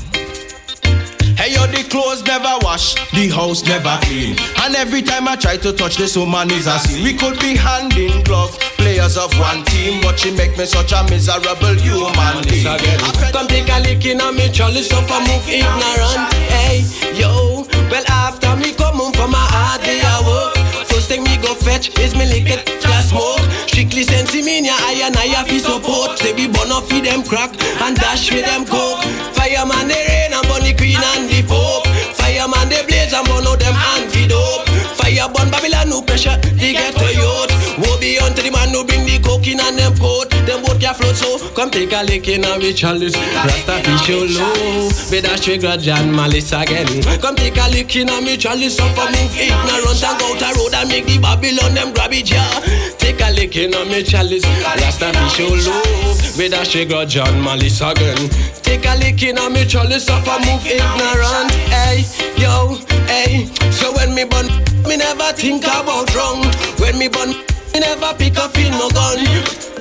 Hey yo, the clothes never wash, the house never clean. And every time I try to touch this woman is a sin. We could be hand in glove, players of one team, but she make me such a miserable human being. Come take a lick in on me chalice up and move ignorant. Hey, yo, well after me come home from my hard day I work. First thing me go fetch is me lick it glass smoke. Strictly sensimania, I and I have support. Say we burn off with them crack and dash with them coke. Fireman they and queen and the pope. Fireman they blaze and burn out them antidote. Fire burn Babylon no pressure, they get to youth. Woe be unto the man who bring the coke in and them pot. Them boat can float so come take a lick in a with chalice. Rasta fish your low. Be that grudge and malice again. Come take a lick in a me chalice and move ignorant and go a road and make the Babylon them grab it yeah. Take a lick in a me chalice. Rasta fish your low. Be that grudge and malice again. Take a lick in a me chalice and move ignorant. Hey, eh, never think about wrong. When me bun, me never pick up in no gun.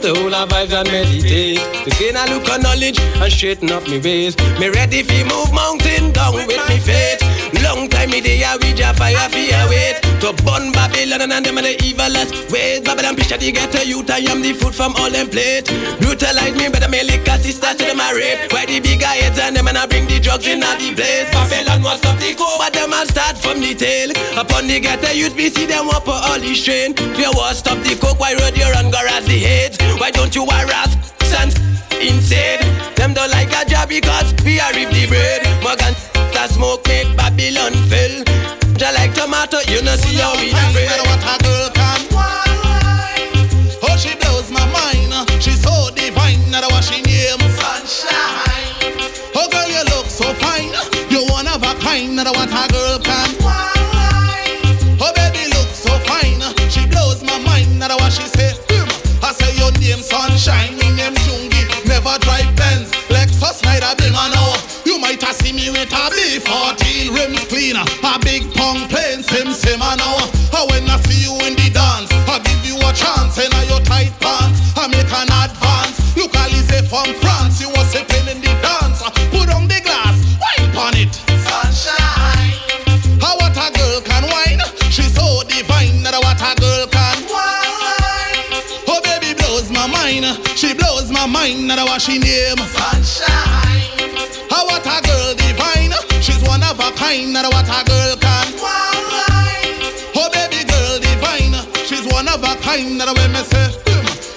The whole of vibes and meditate. To gain a look of knowledge and straighten up me ways. Me ready fi move mountain down with me faith. Long time me a with ya fire fi a wait. To burn Babylon and them and the evilest ways. Babylon picture the ghetto youth. I am the food from all them plate. Brutalize me, better me lick a sister to them a rape. Why the bigger heads and them and I bring the drugs in a the place. Babylon was stop the go, but them a start from the tail. Upon the ghetto youth, we see them up all the strain. You want stop the coke, why road you run garage the hate? Why don't you harass and insane? Them don't like a job because we are rip the bread. Morgan that smoke make Babylon fill. Just like tomato, you know see how we spread. what a girl can Oh, she blows my mind. She's so divine. Not what she name. Sunshine. Oh, girl, you look so fine. You one of a kind. Not what a girl can Oh, baby, look so fine. She blows my mind. Not what she say. Hmm. I say your name sunshine. Me name Jungi. Never drive me with a B14 rims cleaner. A big pong plane sim sim I know. Uh, when I see you in the dance, I give you a chance in your tight pants. I make an advance. Look, Alize from France. You was sipping in the dance. Put on the glass, wine on it. Sunshine. How what a girl can wine? She's so divine. That what a girl can wine. Oh baby blows my mind. She blows my mind. That what she name. Sunshine. Of a kind. That what a girl can. Oh baby girl divine. She's one of a kind. That when me say.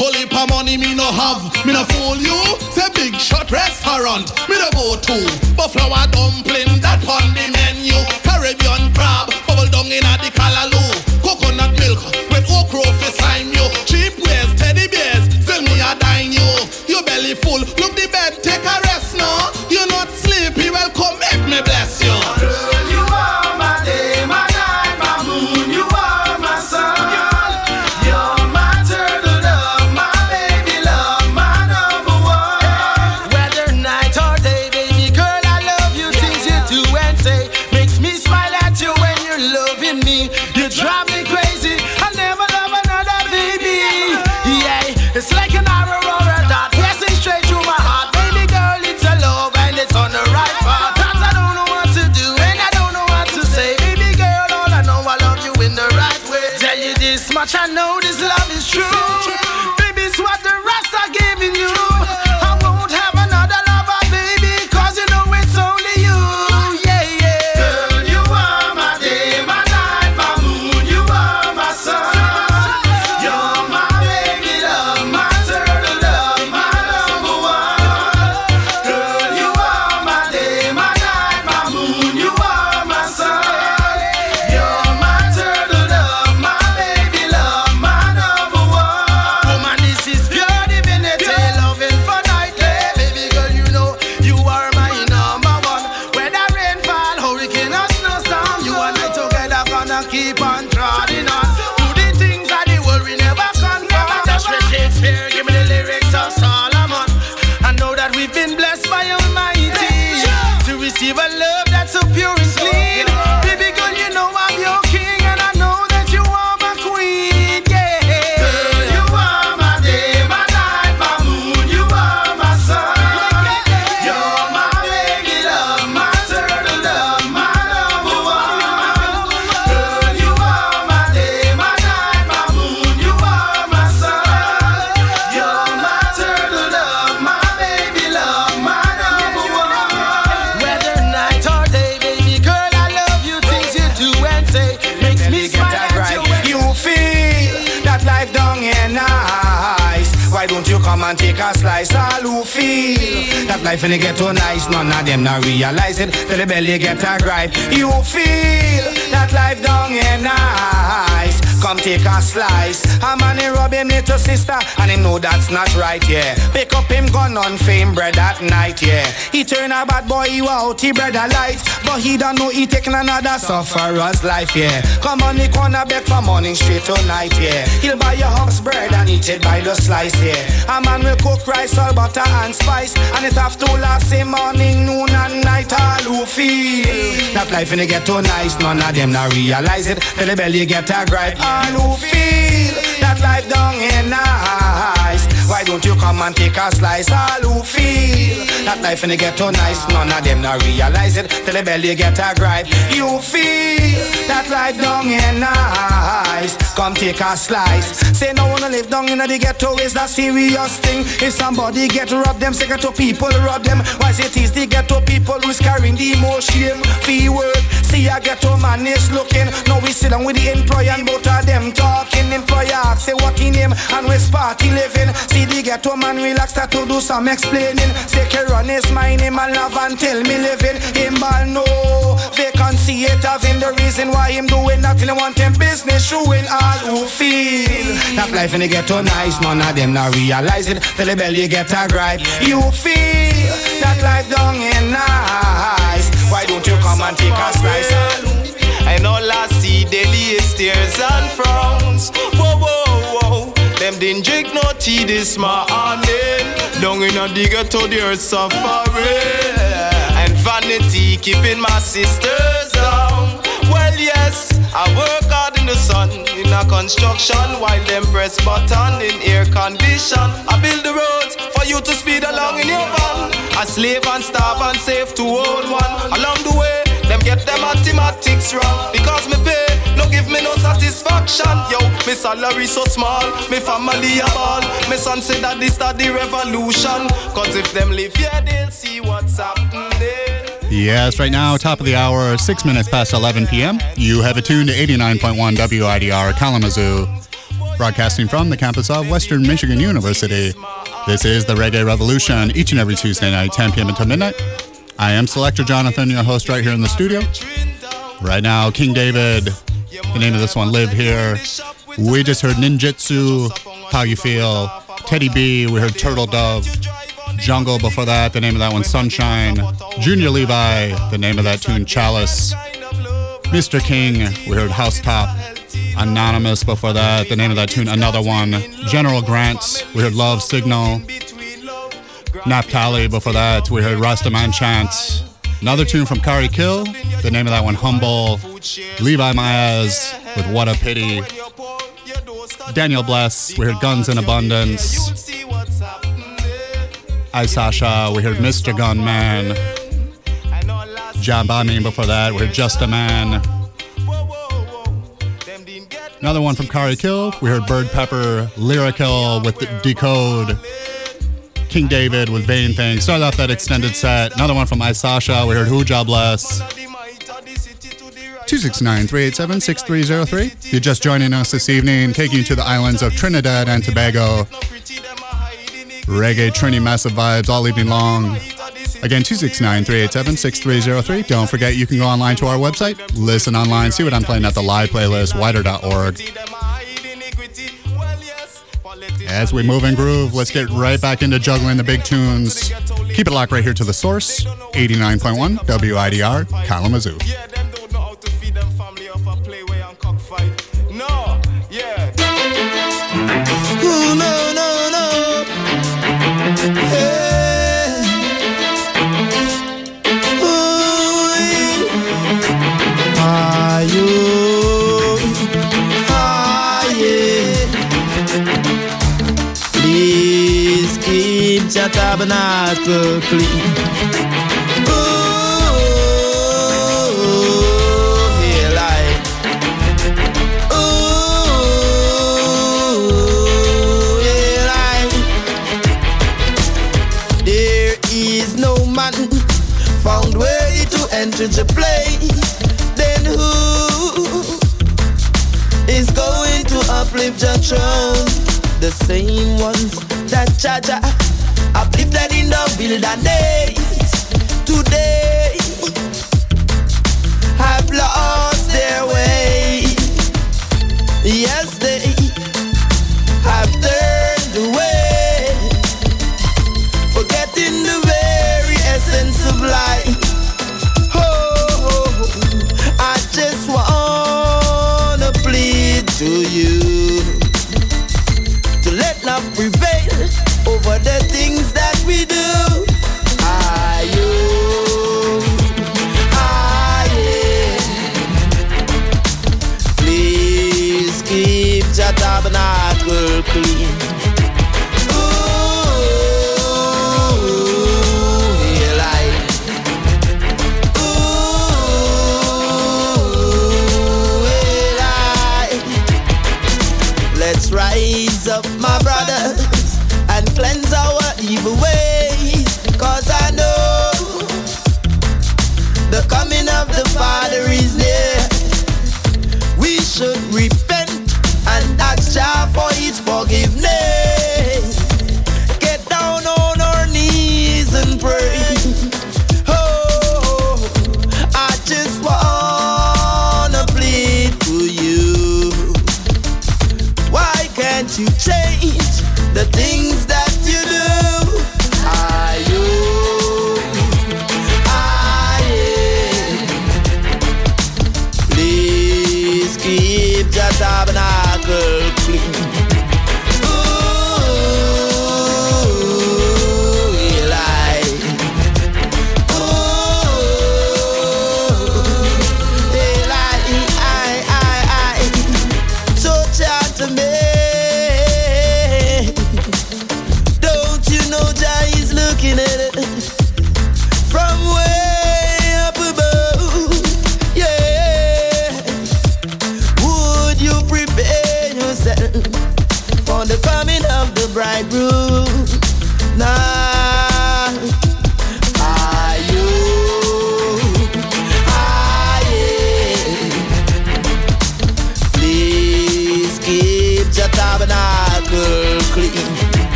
Holy pa money me no have, me no fool you. Say big shot restaurant, me no go to. Buffalo dumpling that on the life in the ghetto nice, none of them not realize it. Till the belly get a gripe. You feel that life down here nice. Come take a slice. A man he rob him little sister, and him know that's not right, yeah. Pick up him gun on fame bread at night, yeah. He turn a bad boy, he out, he bread a light. But he don't know he taking another sufferer's life, yeah. Come on the corner back from morning straight to night, yeah. He'll buy your house bread and eat it by the slice, yeah. A man will cook rice, all butter and spice, and it have to last him morning, noon and night. All who feel that life in the ghetto nice, none of them not realize it. Till the belly get a gripe. All who feel that life down here nice. Why don't you come and take a slice? All who feel that life in the ghetto nice, none of them not realize it. Till the belly get a gripe. You feel that life down here nice. Come take a slice. Say no wanna live down in the ghetto is a serious thing. If somebody get robbed, them say ghetto people rob them. Why it is the ghetto people who's carrying the most shame? Fee word, see a ghetto man is looking. Now we sit down with the employer and both of them talking. Employer say what in him and we party living. See the ghetto man relax start to do some explaining. Say run his mind him and love and tell me living. Him ball no vacancy it having the reason why him doing nothing. He want him business showing all who feel. That life in the ghetto nice, none of them not realize it. Till the belly get a gripe. You feel that life down in nice. Why don't you come and take a slice? And all I see daily is tears and frowns. Whoa, whoa, didn't drink no tea this morning. Down in a digger to their suffering. And vanity keeping my sisters down. Well, yes, I work hard in the sun in a construction while them press button in air condition. I build the roads for you to speed along in your van. I slave and starve and save to own one. Along the way, them get them mathematics wrong because me pay give me no satisfaction. Yo, me salary so small, me family a ball. Me son say that this start the revolution. Cause if them live here, they'll see what's happening. Yes, right now, top of the hour, six minutes past 11 p.m. You have it tuned to 89.1 WIDR Kalamazoo, broadcasting from the campus of Western Michigan University. This is the Reggae Revolution, each and every Tuesday night, 10 p.m. until midnight. I am Selector Jonathon, your host, right here in the studio. Right now, King David, the name of this one, Live Here. We just heard Ninjutsu, How You Feel. Teddy B, we heard Turtle Dove. Jungle before that, the name of that one, Sunshine. Junior Levi, the name of that tune, Chalice. Mr. King, we heard Housetop. Anonymous before that, the name of that tune, Another One. General Grant, we heard Love Signal. Naphtali before that, we heard Rastaman Chant. Another tune from Khari Kill, the name of that one, Humble. Levi Myaz with What a Pity. Daniel Bless, we heard Guns in Abundance. I-Sasha, we heard Mr. Gunman. Jah Bami before that, we heard Just a Man. Another one from Khari Kill, we heard Bird Pepper, Lyrikal with Di Code. King David with Vain Thing. Started off that extended set. Another one from I-Sasha, we heard Who Bless. 269-387-6303. You're just joining us this evening, taking you to the islands of Trinidad and Tobago. Reggae, Trini, massive vibes all evening long. Again, 269-387-6303. Don't forget you can go online to our website, listen online, see what I'm playing at the live playlist, widr.org. As we move and groove, let's get right back into juggling the big tunes. Keep it locked right here to the source, 89.1 WIDR Kalamazoo. Tabernacle clean. There is no man found to enter the place. Then who is going to uplift your throne? The same ones that Jaja uplifted in the wilderness. Today have lost their way. Yes, they have turned away, forgetting the very essence of life. Oh, I just wanna plead to you to let love prevail over the things that do.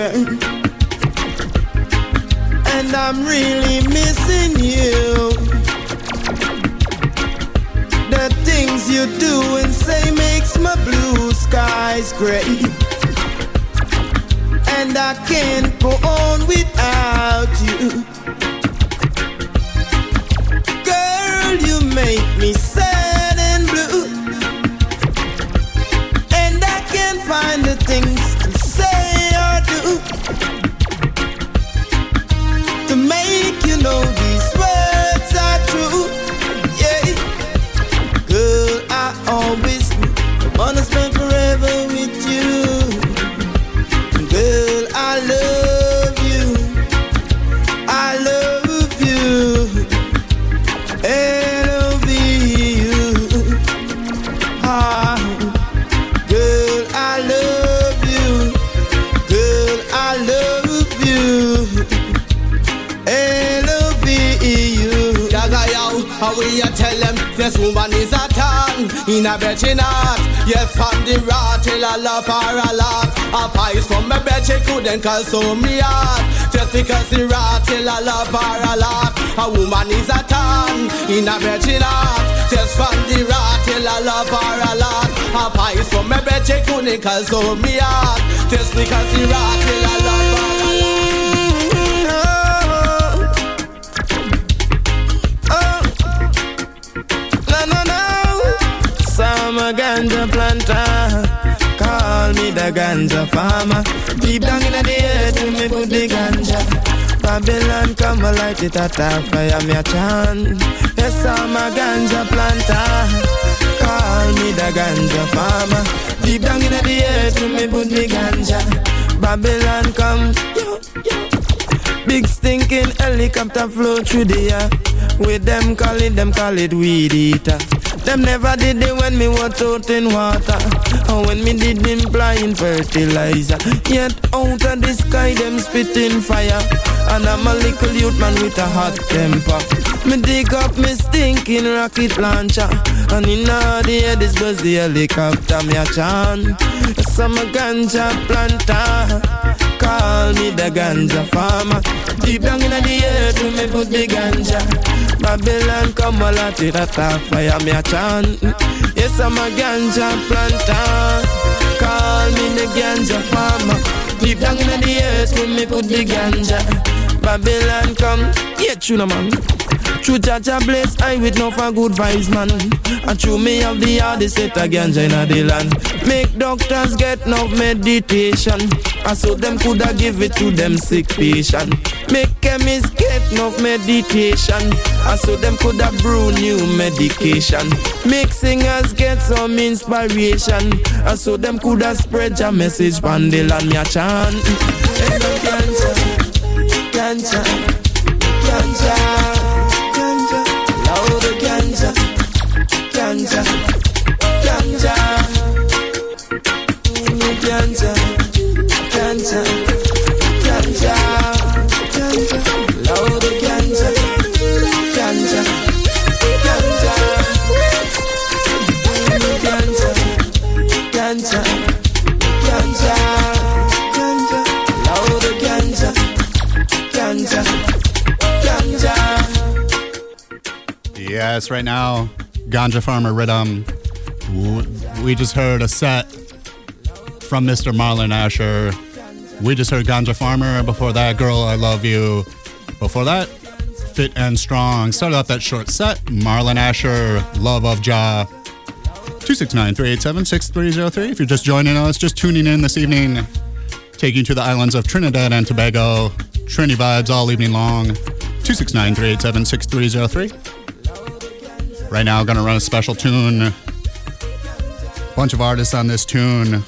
again. And I'm really missing you. The things you do and say makes my blue skies gray. And I can't go on without you. Girl, you make me sad and blue. And I can't find the things a bed she not. Yes, from the rat till I love her a lot. A pies from my bed she couldn't console me heart. Just because the rat till I love her a lot. A woman is a tan in a bed she not. Just from the rat till I love her a lot. A pies from my bed she couldn't console me heart. Just because the rat till I love her a lot. A ganja planter. Call me the ganja farmer. Deep down in the earth, me put the ganja. Babylon come a light it at a fire, me a chant. Yes, I'm a ganja planter. Call me the ganja farmer. Deep down in the earth, me put the ganja. Babylon come. Big stinking helicopter flow through the air. With them call it, them call it weed eater. Them never did it when me was out in water. Or when me did implying fertilizer. Yet out of the sky them spitting fire. And I'm a little youth man with a hot temper. Me dig up me stinking rocket launcher. And in the air this was the helicopter me a chant. Some a ganja planter. Call me the ganja farmer. Deep down in the earth, we me put the ganja. Babylon come a lot it at a fire me a chant. Yes, I'm a ganja planter. Call me the ganja farmer. Deep down in the earth, we me put the ganja. Babylon come, yeah, tuna man. True Jaja bless I with no for good vibes man. And true me have the hardest set of ganja in the land. Make doctors get no meditation. And so them coulda give it to them sick patient. Make chemists get no meditation. And so them coulda brew new medication. Make singers get some inspiration. And so them coulda spread your message pan the land me a chant. Ganja, ganja, ganja ganja, ganja, Mm, ganja, ganja, ganja, ganja. Ganja, ganja, Mm, ganja, ganja, ganja. Yes, right now, Ganja Farmer Rhythm. Um, we just heard a set from Mr. Marlon Asher. We just heard Ganja Farmer. Before that, Girl, I Love You. Before that, Fit and Strong. Started off that short set. Marlon Asher, Love of Jah. 269 387 6303. If you're just joining us, just tuning in this evening, taking you to the islands of Trinidad and Tobago. Trini vibes all evening long. 269 387 6303. Right now, gonna run a special tune. Bunch of artists on this tune.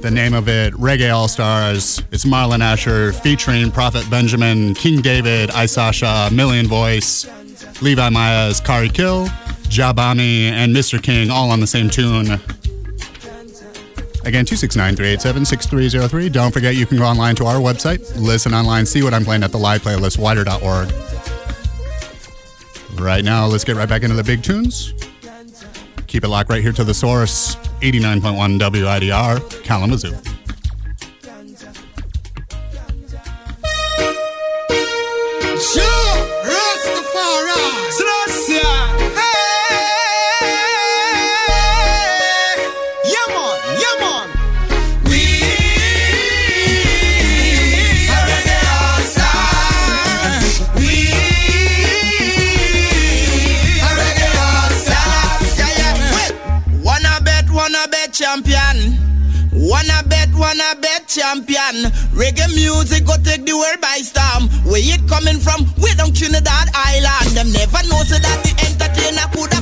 The name of it, Reggae All Stars. It's Marlon Asher featuring Prophet Benjamin, King David, I-Sasha, Million Voice, Levi Myaz, Khari Kill, Jah Bami, and Mr. King all on the same tune. Again, 269 387 6303. Don't forget you can go online to our website, listen online, see what I'm playing at the live playlist, widr.org. Right now, let's get right back into the big tunes. Keep it locked right here to the source 89.1 WIDR, Kalamazoo. Music go take the world by storm. Where it coming from? We down Trinidad Island. Them never know so that the entertainer could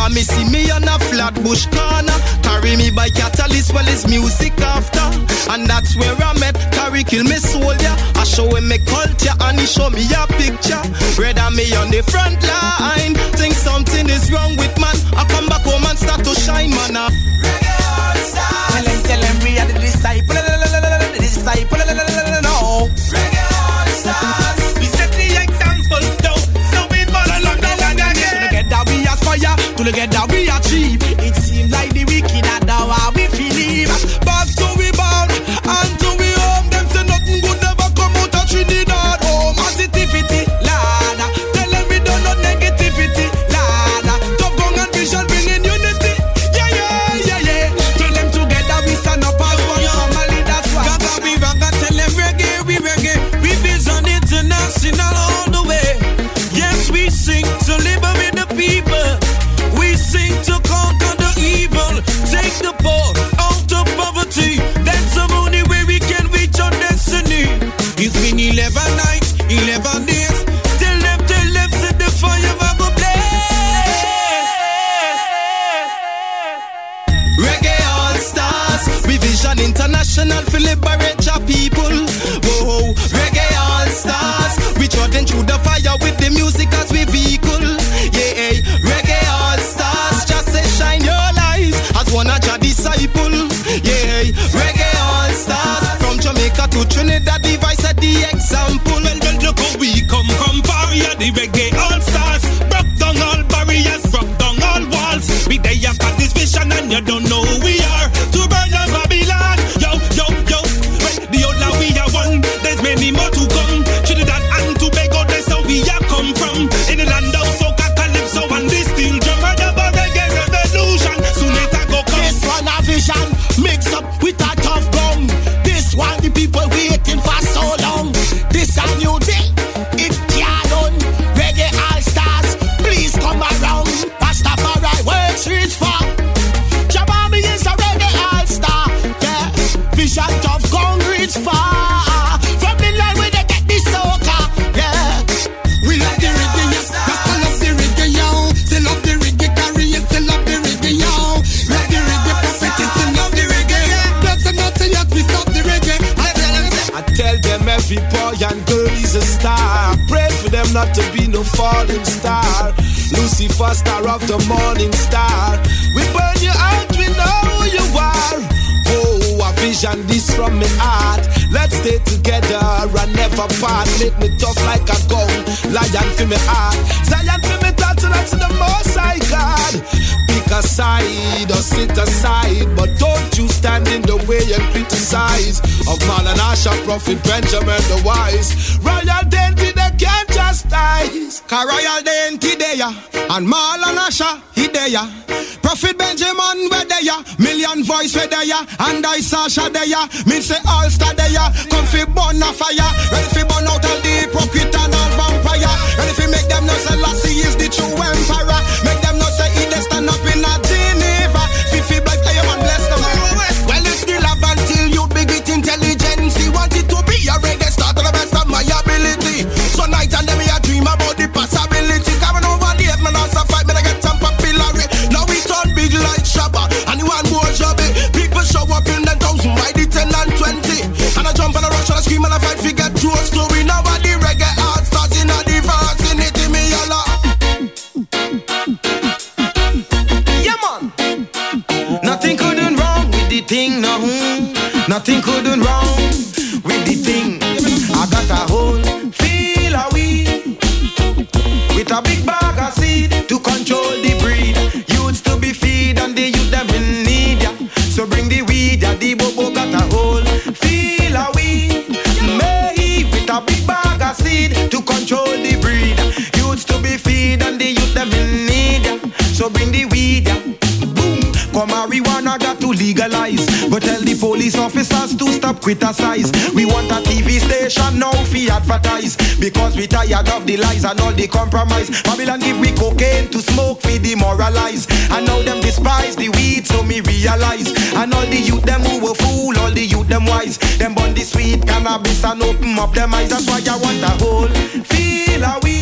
Papa, me see me on a flatbush corner. Carry me by catalyst, well, it's music after. And that's where I met Khari Kill Me Soldier. I show him my culture and he show me a picture. Rather me on the front line. Think something is wrong with man. I come back home and start to shine, man. up. Together we achieve. of the morning star. We burn you out, we know who you are. Oh, I vision this from my heart. Let's stay together and never part. Make me tough like a gun. lion to me heart. Zion to me thoughts, and that's the most I got. Pick a side or sit aside, but don't you stand in the way and criticize. Of man and Asha, Prophet Benjamin the Wise. Royal Dainty, they can't chastise. Cause royal Dainty, they are. And Mal and Asha, he there. Prophet Benjamin, where they ya? Million voice, where they ya? And I-Sasha, they ya? Me say all star, they ya? Come fi burn a fire. Ready fi burn out all the hypocrite and all vampire. Ready fi make them no sell a criticize. We want a TV station now fi advertise because we tired of the lies and all the compromise. Babylon give we cocaine to smoke fi demoralize. And now them despise the weed, so me realize. And all the youth them who were fool, all the youth them wise. Them burn the sweet cannabis and open up them eyes. That's why I want a whole feel a weed.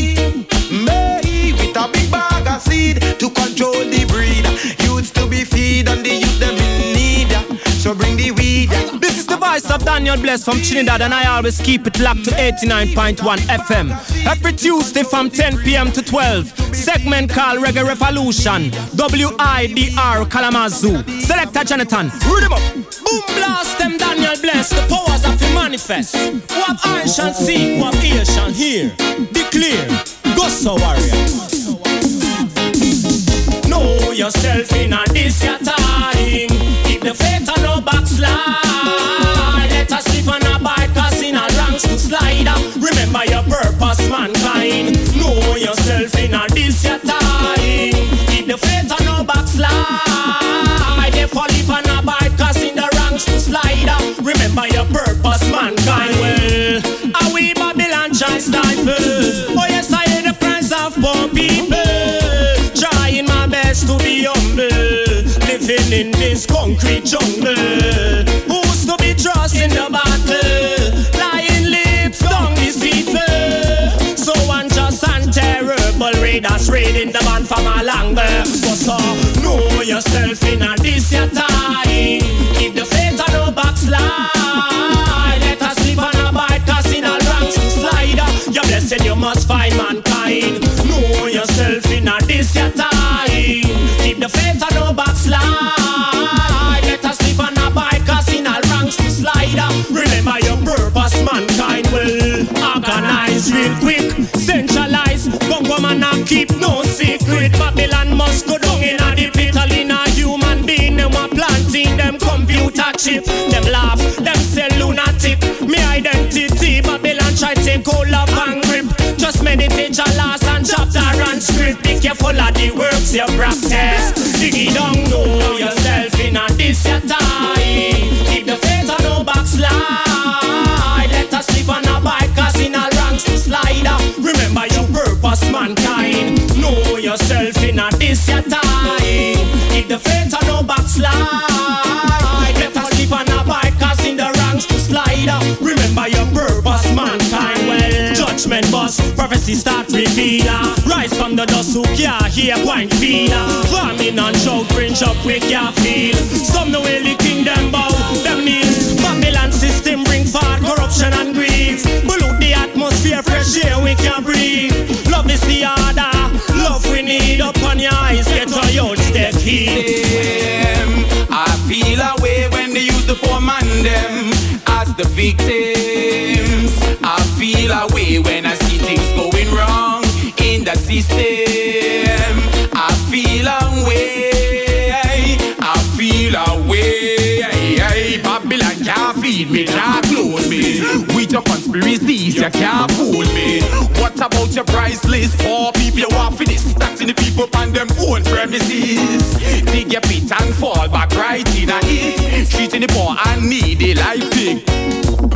Daniel Bless from Trinidad, and I always keep it locked to 89.1 FM. Every Tuesday from 10 p.m. to 12. Segment called Reggae Revolution. W-I-D-R Kalamazoo. Selector Jonathon. Read them up. Boom blast them Daniel Bless. The powers of the manifest. What eyes shall see, what ears shall hear. Declare. Go so warrior. Know yourself in a this your time. Keep the faith and no backslide. Us live on a bike, cause in a ranks to slide. Remember your purpose, mankind. Know yourself in a this your time. Keep the faith and no backslide. Therefore live on a bike, cause in the ranks to slide. Remember your purpose, mankind. Well, are we Babylon try stifle? Oh yes, I hear the cries of poor people. Trying my best to be humble. Living in this concrete jungle. To be trusted in the battle? Lying lips, tongue deceitful. So unjust and terrible raiders raiding the man from a long so know yourself in a this your time. Keep the faith and no backslide. Let us live on a bite, cause in all ranks to slide. You're blessed, you must find mankind. Know yourself in a this your time. Organize real quick. Centralize, bongo man not keep no secret. Babylon must go down in a the pit, all in a human being. Them a planting them computer chip. Them laugh, them say lunatic. Me identity, Babylon try take hold of and grip. Just meditate last and chapter and script. Be careful of the works you practice. Dig it down, know yourself in a this your time. Keep the faith and no backslide. Yourself in a this your time. Keep the faith and no backslide. Let us live on a bike, cause in the ranks to slide. Remember your purpose, mankind. Well, judgment bus, prophecy start reveal. Rise from the dust who can't hear point feel. Famine and shout, cringe up, we can't feel. Some know really kingdom bow, them kneel. Babylon system bring forth corruption and grief. Pollute the atmosphere, fresh air we can breathe. Love is the order, need. Upon your eyes, get a youth step them. I feel a way when they use the poor man them as the victims. I feel a way when I see things going wrong in the system. Feed me, can't clothe me. With your conspiracies, you can't fool me. What about your price list? Poor people you want for this. Taxing the people on them own premises. Dig your pit and fall back right in a hit. Treating the poor and needy like pig.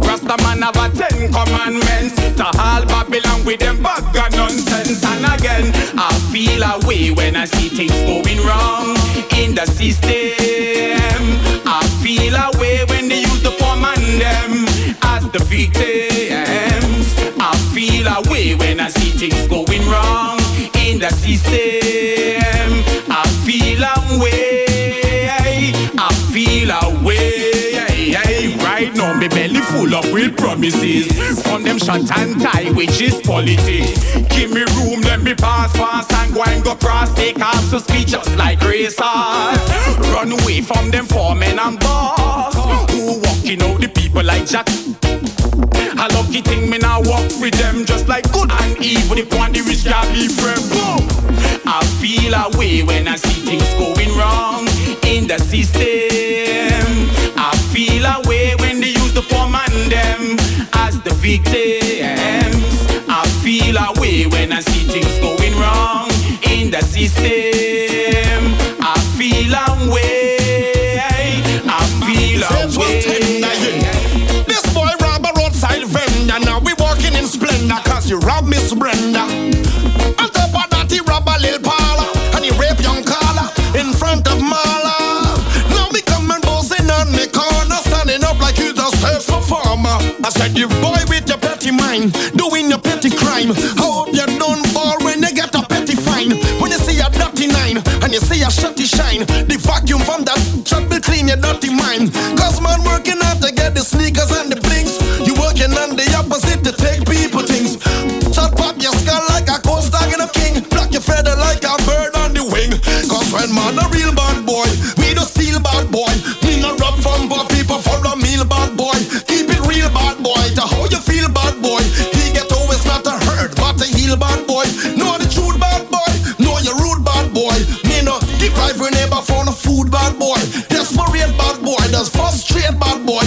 Rasta man have a ten commandments To all Babylon with them bag of nonsense And again, I feel a way when I see things going wrong In the system when I see things going wrong In the system I feel a way I feel a way Right now, me belly full up with promises. From them shot and tie, which is politics. Give me room, let me pass fast and go and go cross. Off so speech just like racers. Run away from them four foremen and boss. Who walking out the people like Jack. A lucky thing me now walk with them just like good and evil. The point the rich can't be friend. Boom. I feel a way when I see things going wrong in the system. I feel a way when they use the poor man them as the victims. I feel a way when I see things going wrong in the system. I feel a way. I feel a he robbed Miss Brenda. On top of that, he robbed a little Paula and he raped young Carla in front of Marla. Now me coming buzzing on me corner, standing up like you just a performer. I said, you boy with your petty mind, doing your petty crime. How hope you done for when you get a petty fine. When you see a dirty nine and you see a shutty shine, the vacuum from that shut will clean your dirty mind. Cause man working out to get the sneakers and the blinks. You working on the opposite your skull like a cold stag and a king. Block your feather like a bird on the wing. Cause when man a real bad boy, we the steal bad boy. Me no rub from but people for the meal bad boy. Keep it real bad boy. To how you feel bad boy. He get always not a hurt, but a heal, bad boy. Know the truth bad boy. Know you rude bad boy. Me no deprive your neighbor for no food bad boy. That's my real bad boy. That's first straight bad boy.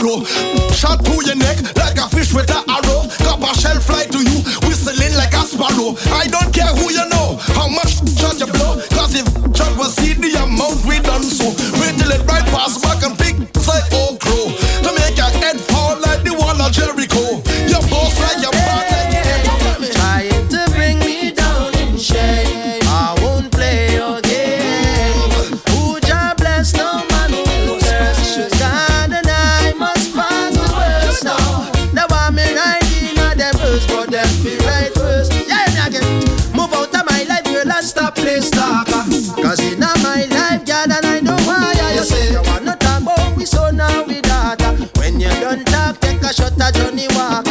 borrow. Shot through your neck like a fish with a arrow. Copper shell fly to you, whistling like a sparrow. I don't care who you know, how much shot you blow. Cause if shot will see the amount we done so, wait till it right past back and big like old crow. To make your head fall like the wall of Jericho. a shot a Johnny walk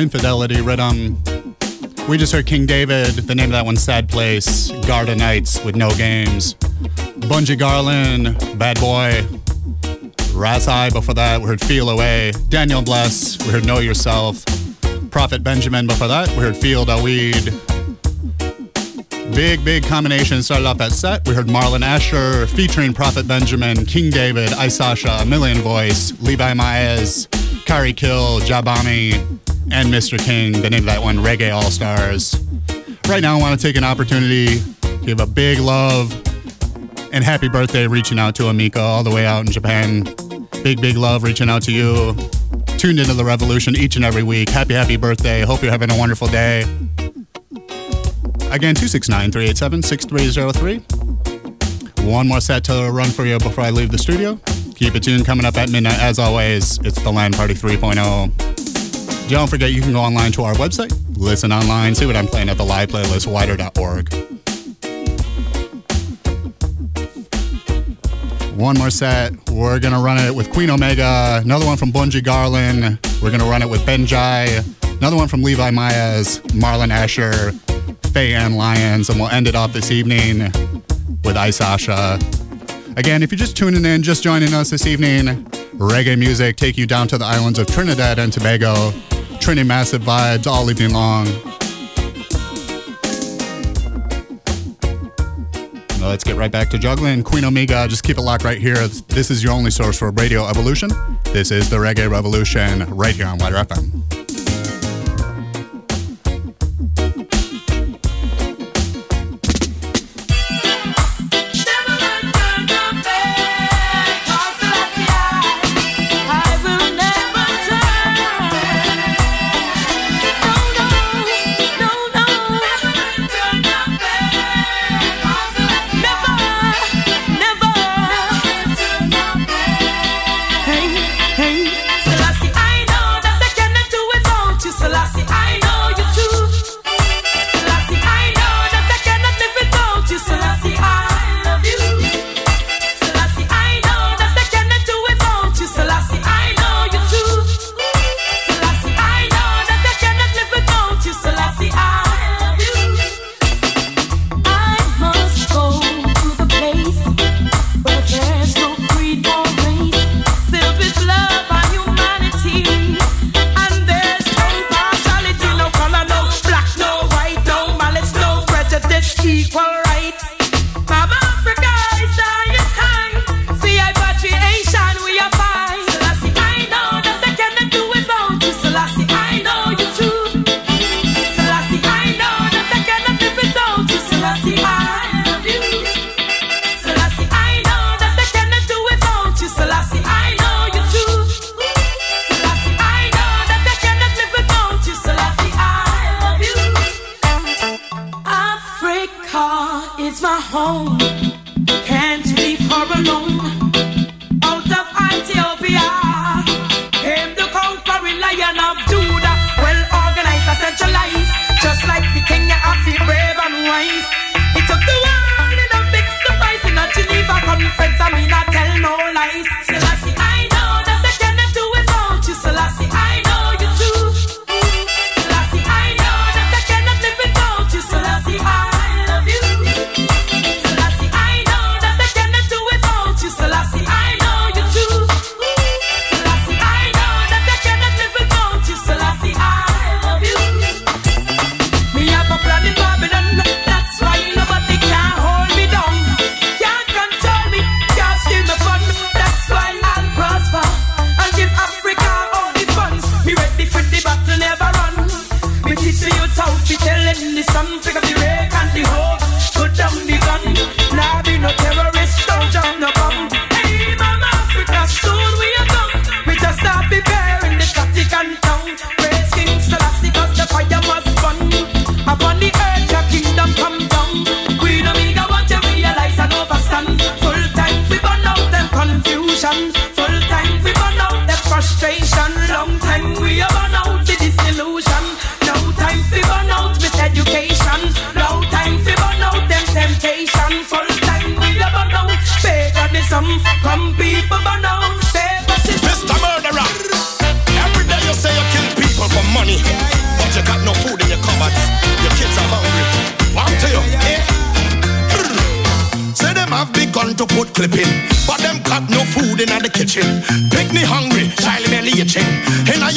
Infidelity Rhythm. Um, we just heard King David. The name of that one, Sad Place. Garda Knights with no games. Bunji Garlin, Bad Boy. Rasai before that. We heard Feel Away. Daniel Bless. We heard Know Yourself. Prophet Benjamin before that. We heard Field Weed. Big, big combination started off that set. We heard Marlon Asher featuring Prophet Benjamin, King David, I-Sasha, Million Voice, Levi Myaz, Khari Kill, Jah Bami, and Mr. King. The name of that one, Reggae All Stars. Right now, I want to take an opportunity to give a big love and happy birthday reaching out to Amika all the way out in Japan. Big, big love reaching out to you. Tuned into the revolution each and every week. Happy, happy birthday. Hope you're having a wonderful day. Again, 269 387 6303. One more set to run for you before I leave the studio. Keep it tuned coming up at midnight. As always, it's the Land Party 3.0. Don't forget you can go online to our website, listen online, see what I'm playing at the live playlist, widr.org. One more set. We're going to run it with Queen Omega, another one from Bunji Garlin. We're going to run it with Benjai, another one from Levi Myaz, Marlon Asher, Faye Ann Lyons, and we'll end it off this evening with I-Sasha. Again, if you're just tuning in, just joining us this evening, reggae music take you down to the islands of Trinidad and Tobago. Trini massive vibes all evening long. Now let's get right back to juggling. Queen Omega, just keep it locked right here. This is your only source for Radio Evolution. This is the Reggae Revolution right here on WIDR FM.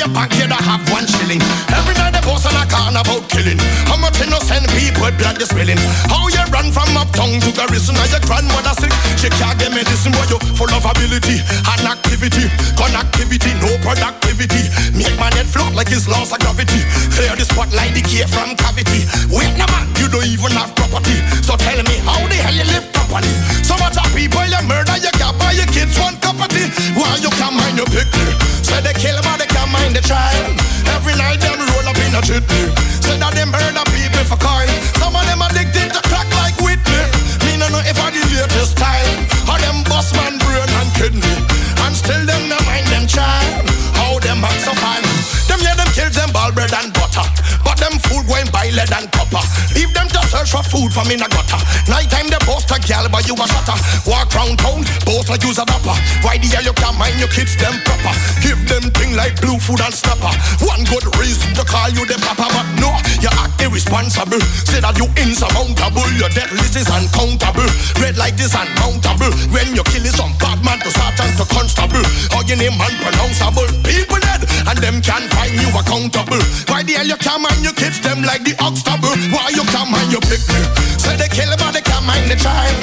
Your pocket I have one shilling. Every night they boast on a can about killing. How much innocent people blood is spilling. How you run from uptown to Garrison? Now your grandmother sick, she can't get medicine, but you full of ability and activity, connectivity, no productivity. Make my head float like it's lost of gravity. Clear the spotlight, decay from cavity. Wait, no man, you don't even have property. So tell me, how the hell you live properly? So much of people you murder, you can't buy your kids one. Why you can't mind your picnic? Say they kill but they can't mind the child. Every night them roll up in a jitney. Say that they murder people for coin. Search for food from in a gutter. Night time they boast a gal but you a shutter. Walk round town, boast like you's a dapper. Why the hell you can't mind your kids them proper? Give them thing like blue food and snapper. One good reason to call you the papa, but no, you act irresponsible. Say that you insurmountable, your death list is uncountable. Red light is unmountable. When you kill is some bad man to sergeant to constable. Or your name unpronounceable. People dead and them can't find you accountable. Why the hell you can't mind your kids them like the Oxtable? Why you can't mind your picnic? Say they kill but they can't mind the child.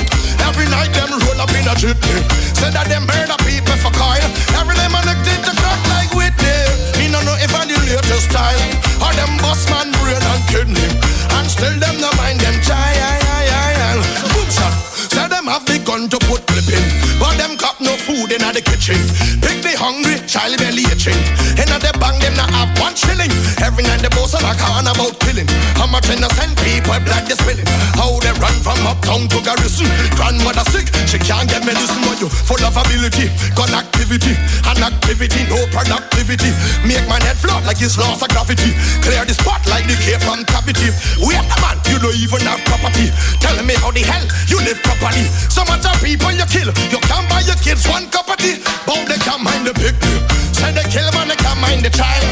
Every night them roll up in a jitney. Say that them murder people for coil. Every them addicted to crack like Whitney. Me no know if I the latest style. Or them boss man brain and kidney. And still them no mind them child. Boom shot. Say them have begun to put flipping. But them cop no food in the kitchen. Pick the hungry, child belly itching. In the bank them not have one shilling. Every night they boast on a can about killing. How much innocent people blood they spilling. How they run from uptown to garrison. Grandmother sick, she can't get medicine. But you full of ability, connectivity, and activity, no productivity. Make my head float like it's lost of gravity. Clear the spot like the cave from cavity. Wait a man, you don't even have property. Tell me how the hell you live properly. So much of people you kill, you can't buy your kids one cup of tea. But they can't mind the picnic. Say they kill man, they can't mind the child.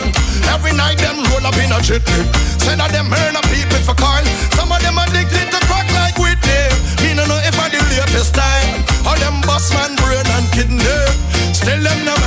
Every night them roll up in a jitney. Say that them murder people for coin. Some of them addicted to crack like Whitney. Me no know if I the latest style. All them boss man brain and kidney. Still them no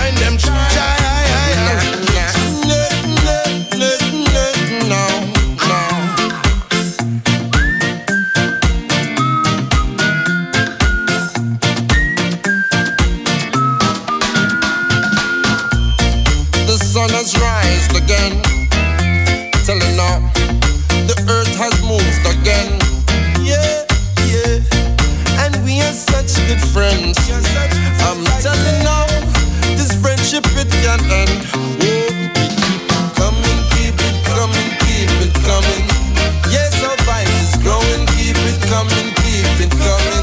it coming.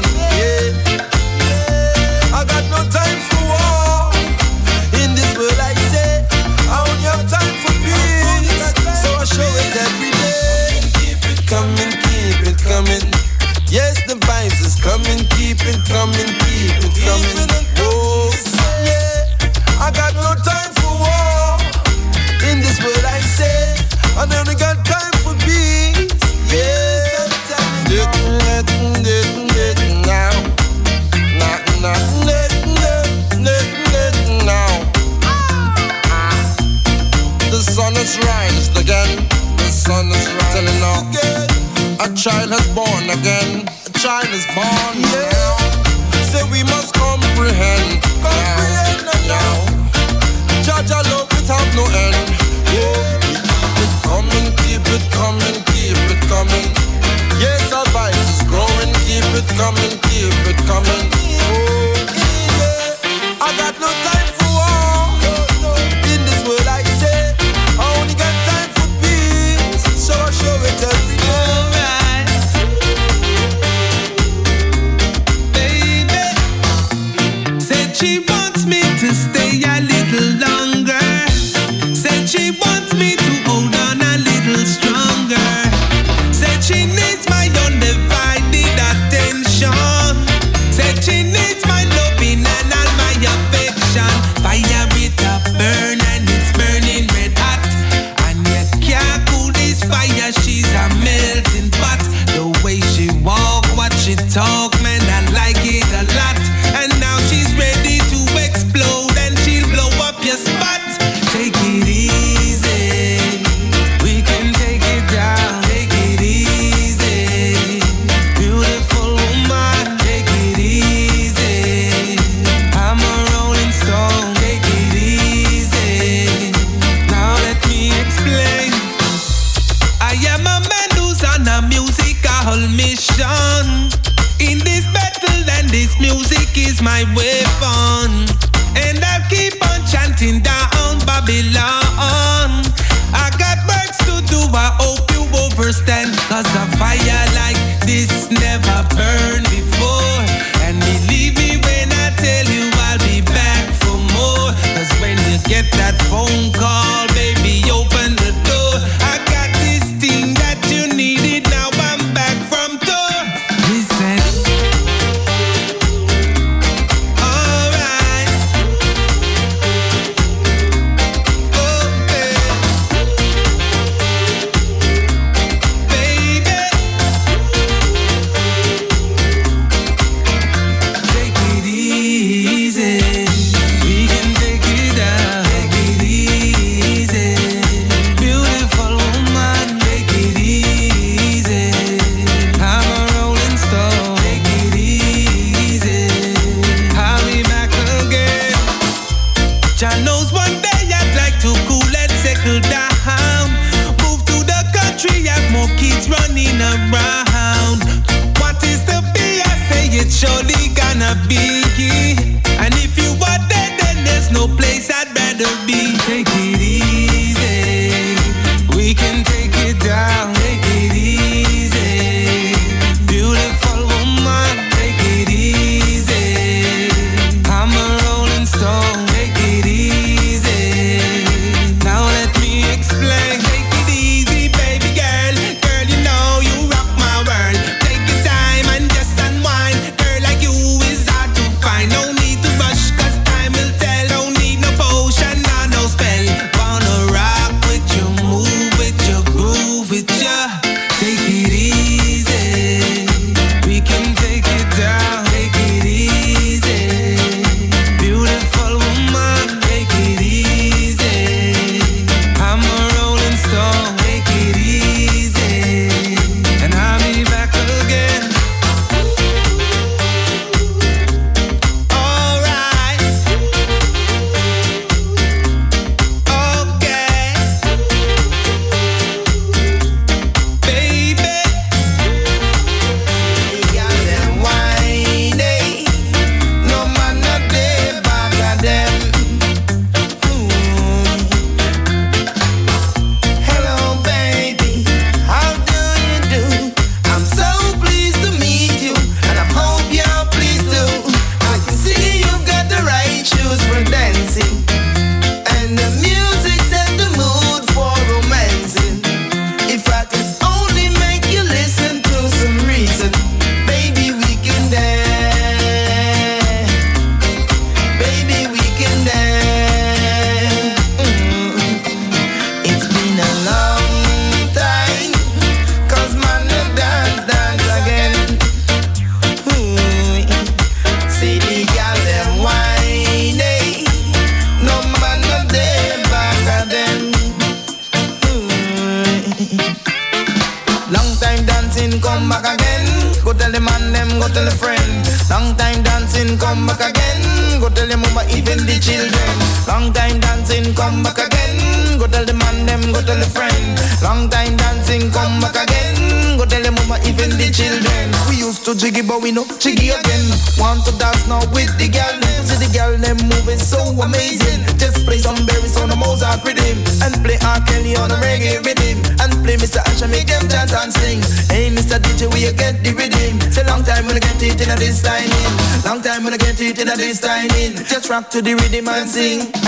To the rhythm and sing.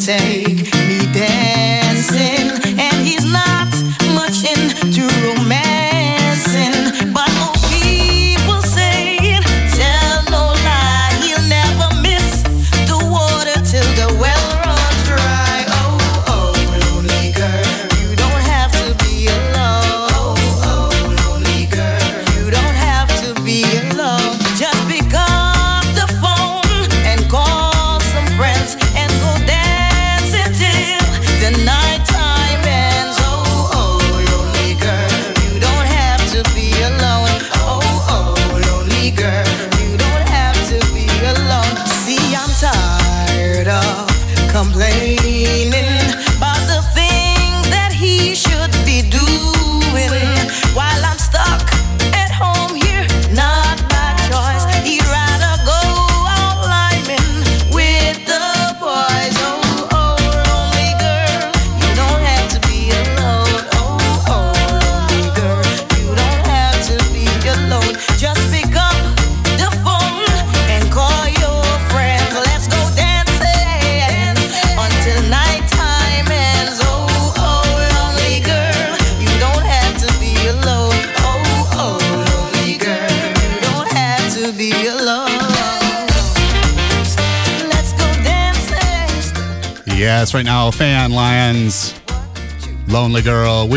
Take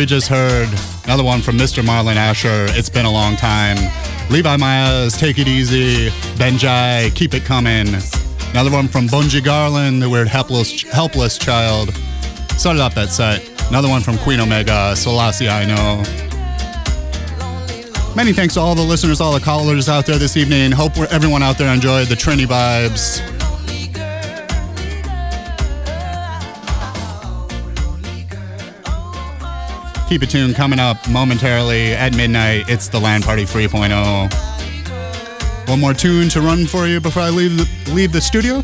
We just heard another one from Mr. Marlon Asher. It's been a long time. Levi Myaz, Take It Easy. Benjai, Keep It Coming. Another one from Bunji Garlin, The Weird Helpless, Helpless Child. Started off that set. Another one from Queen Omega, Selassie I Know. Many thanks to all the listeners, all the callers out there this evening. Hope everyone out there enjoyed the Trini vibes. Keep it tuned. Coming up momentarily at midnight, it's the Land Party 3.0. One more tune to run for you before I leave the, leave the studio.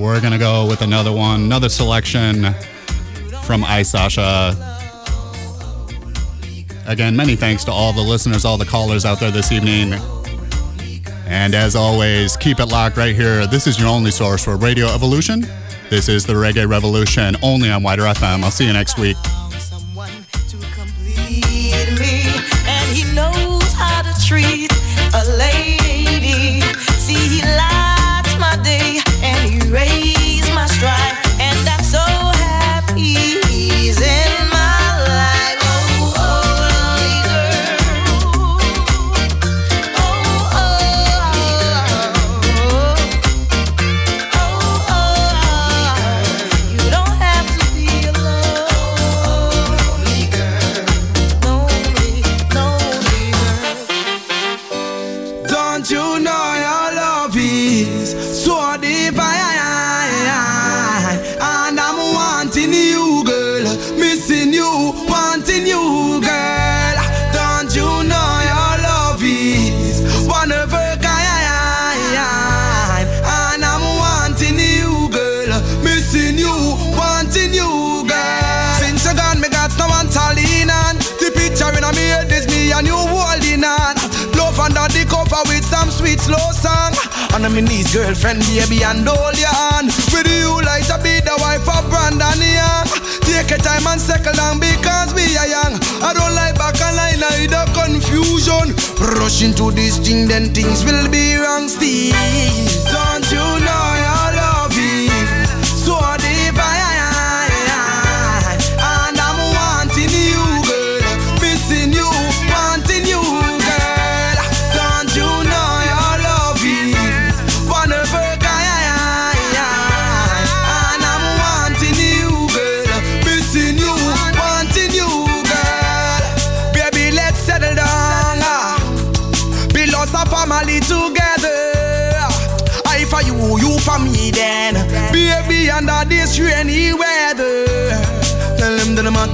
We're gonna go with another one, another selection from I-Sasha. Again, many thanks to all the listeners, all the callers out there this evening. And as always, keep it locked right here. This is your only source for Radio Evolution. This is the Reggae Revolution, only on WIDR FM. I'll see you next week. Me and you holding on. Love under the cover with some sweet slow song. And I'm in knees, girlfriend, baby, and hold your hand. With you like to be the wife of Brandon Young. Take your time and settle down because we are young. I don't like back and line either confusion. Rush into this thing, then things will be wrong still. Don't you know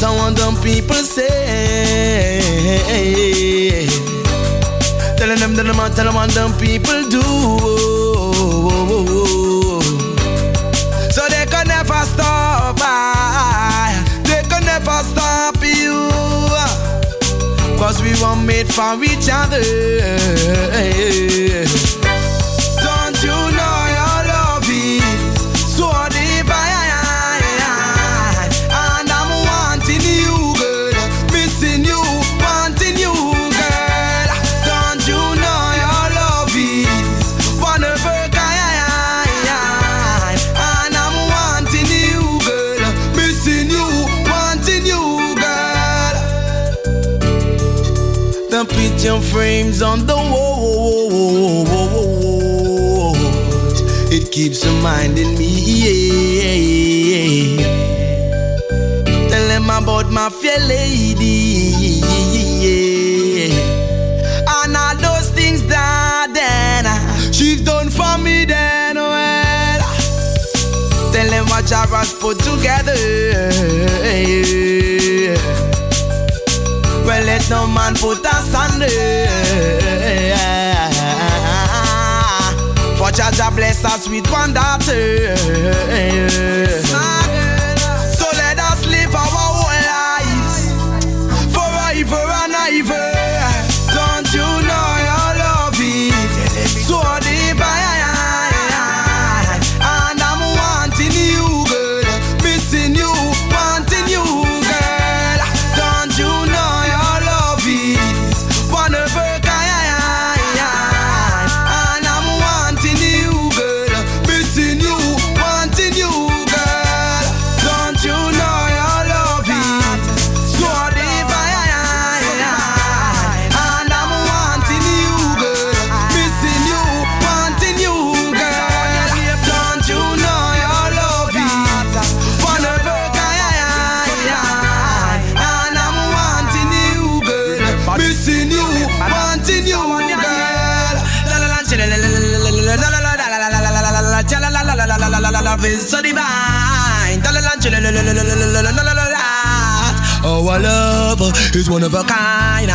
them what them people say. Telling them that no matter what them people do. So they can never stop. ah. They can never stop you. Cause we were made for each other. Picture frames on the wall. It keeps reminding me. Tell them about my fair lady. And all those things that then uh, she's done for me then. Well, tell them what Jah has put together. No man put us under. For Jah bless us with one daughter. Our love is one of a kind.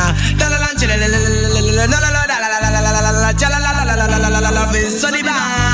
Love is so divine.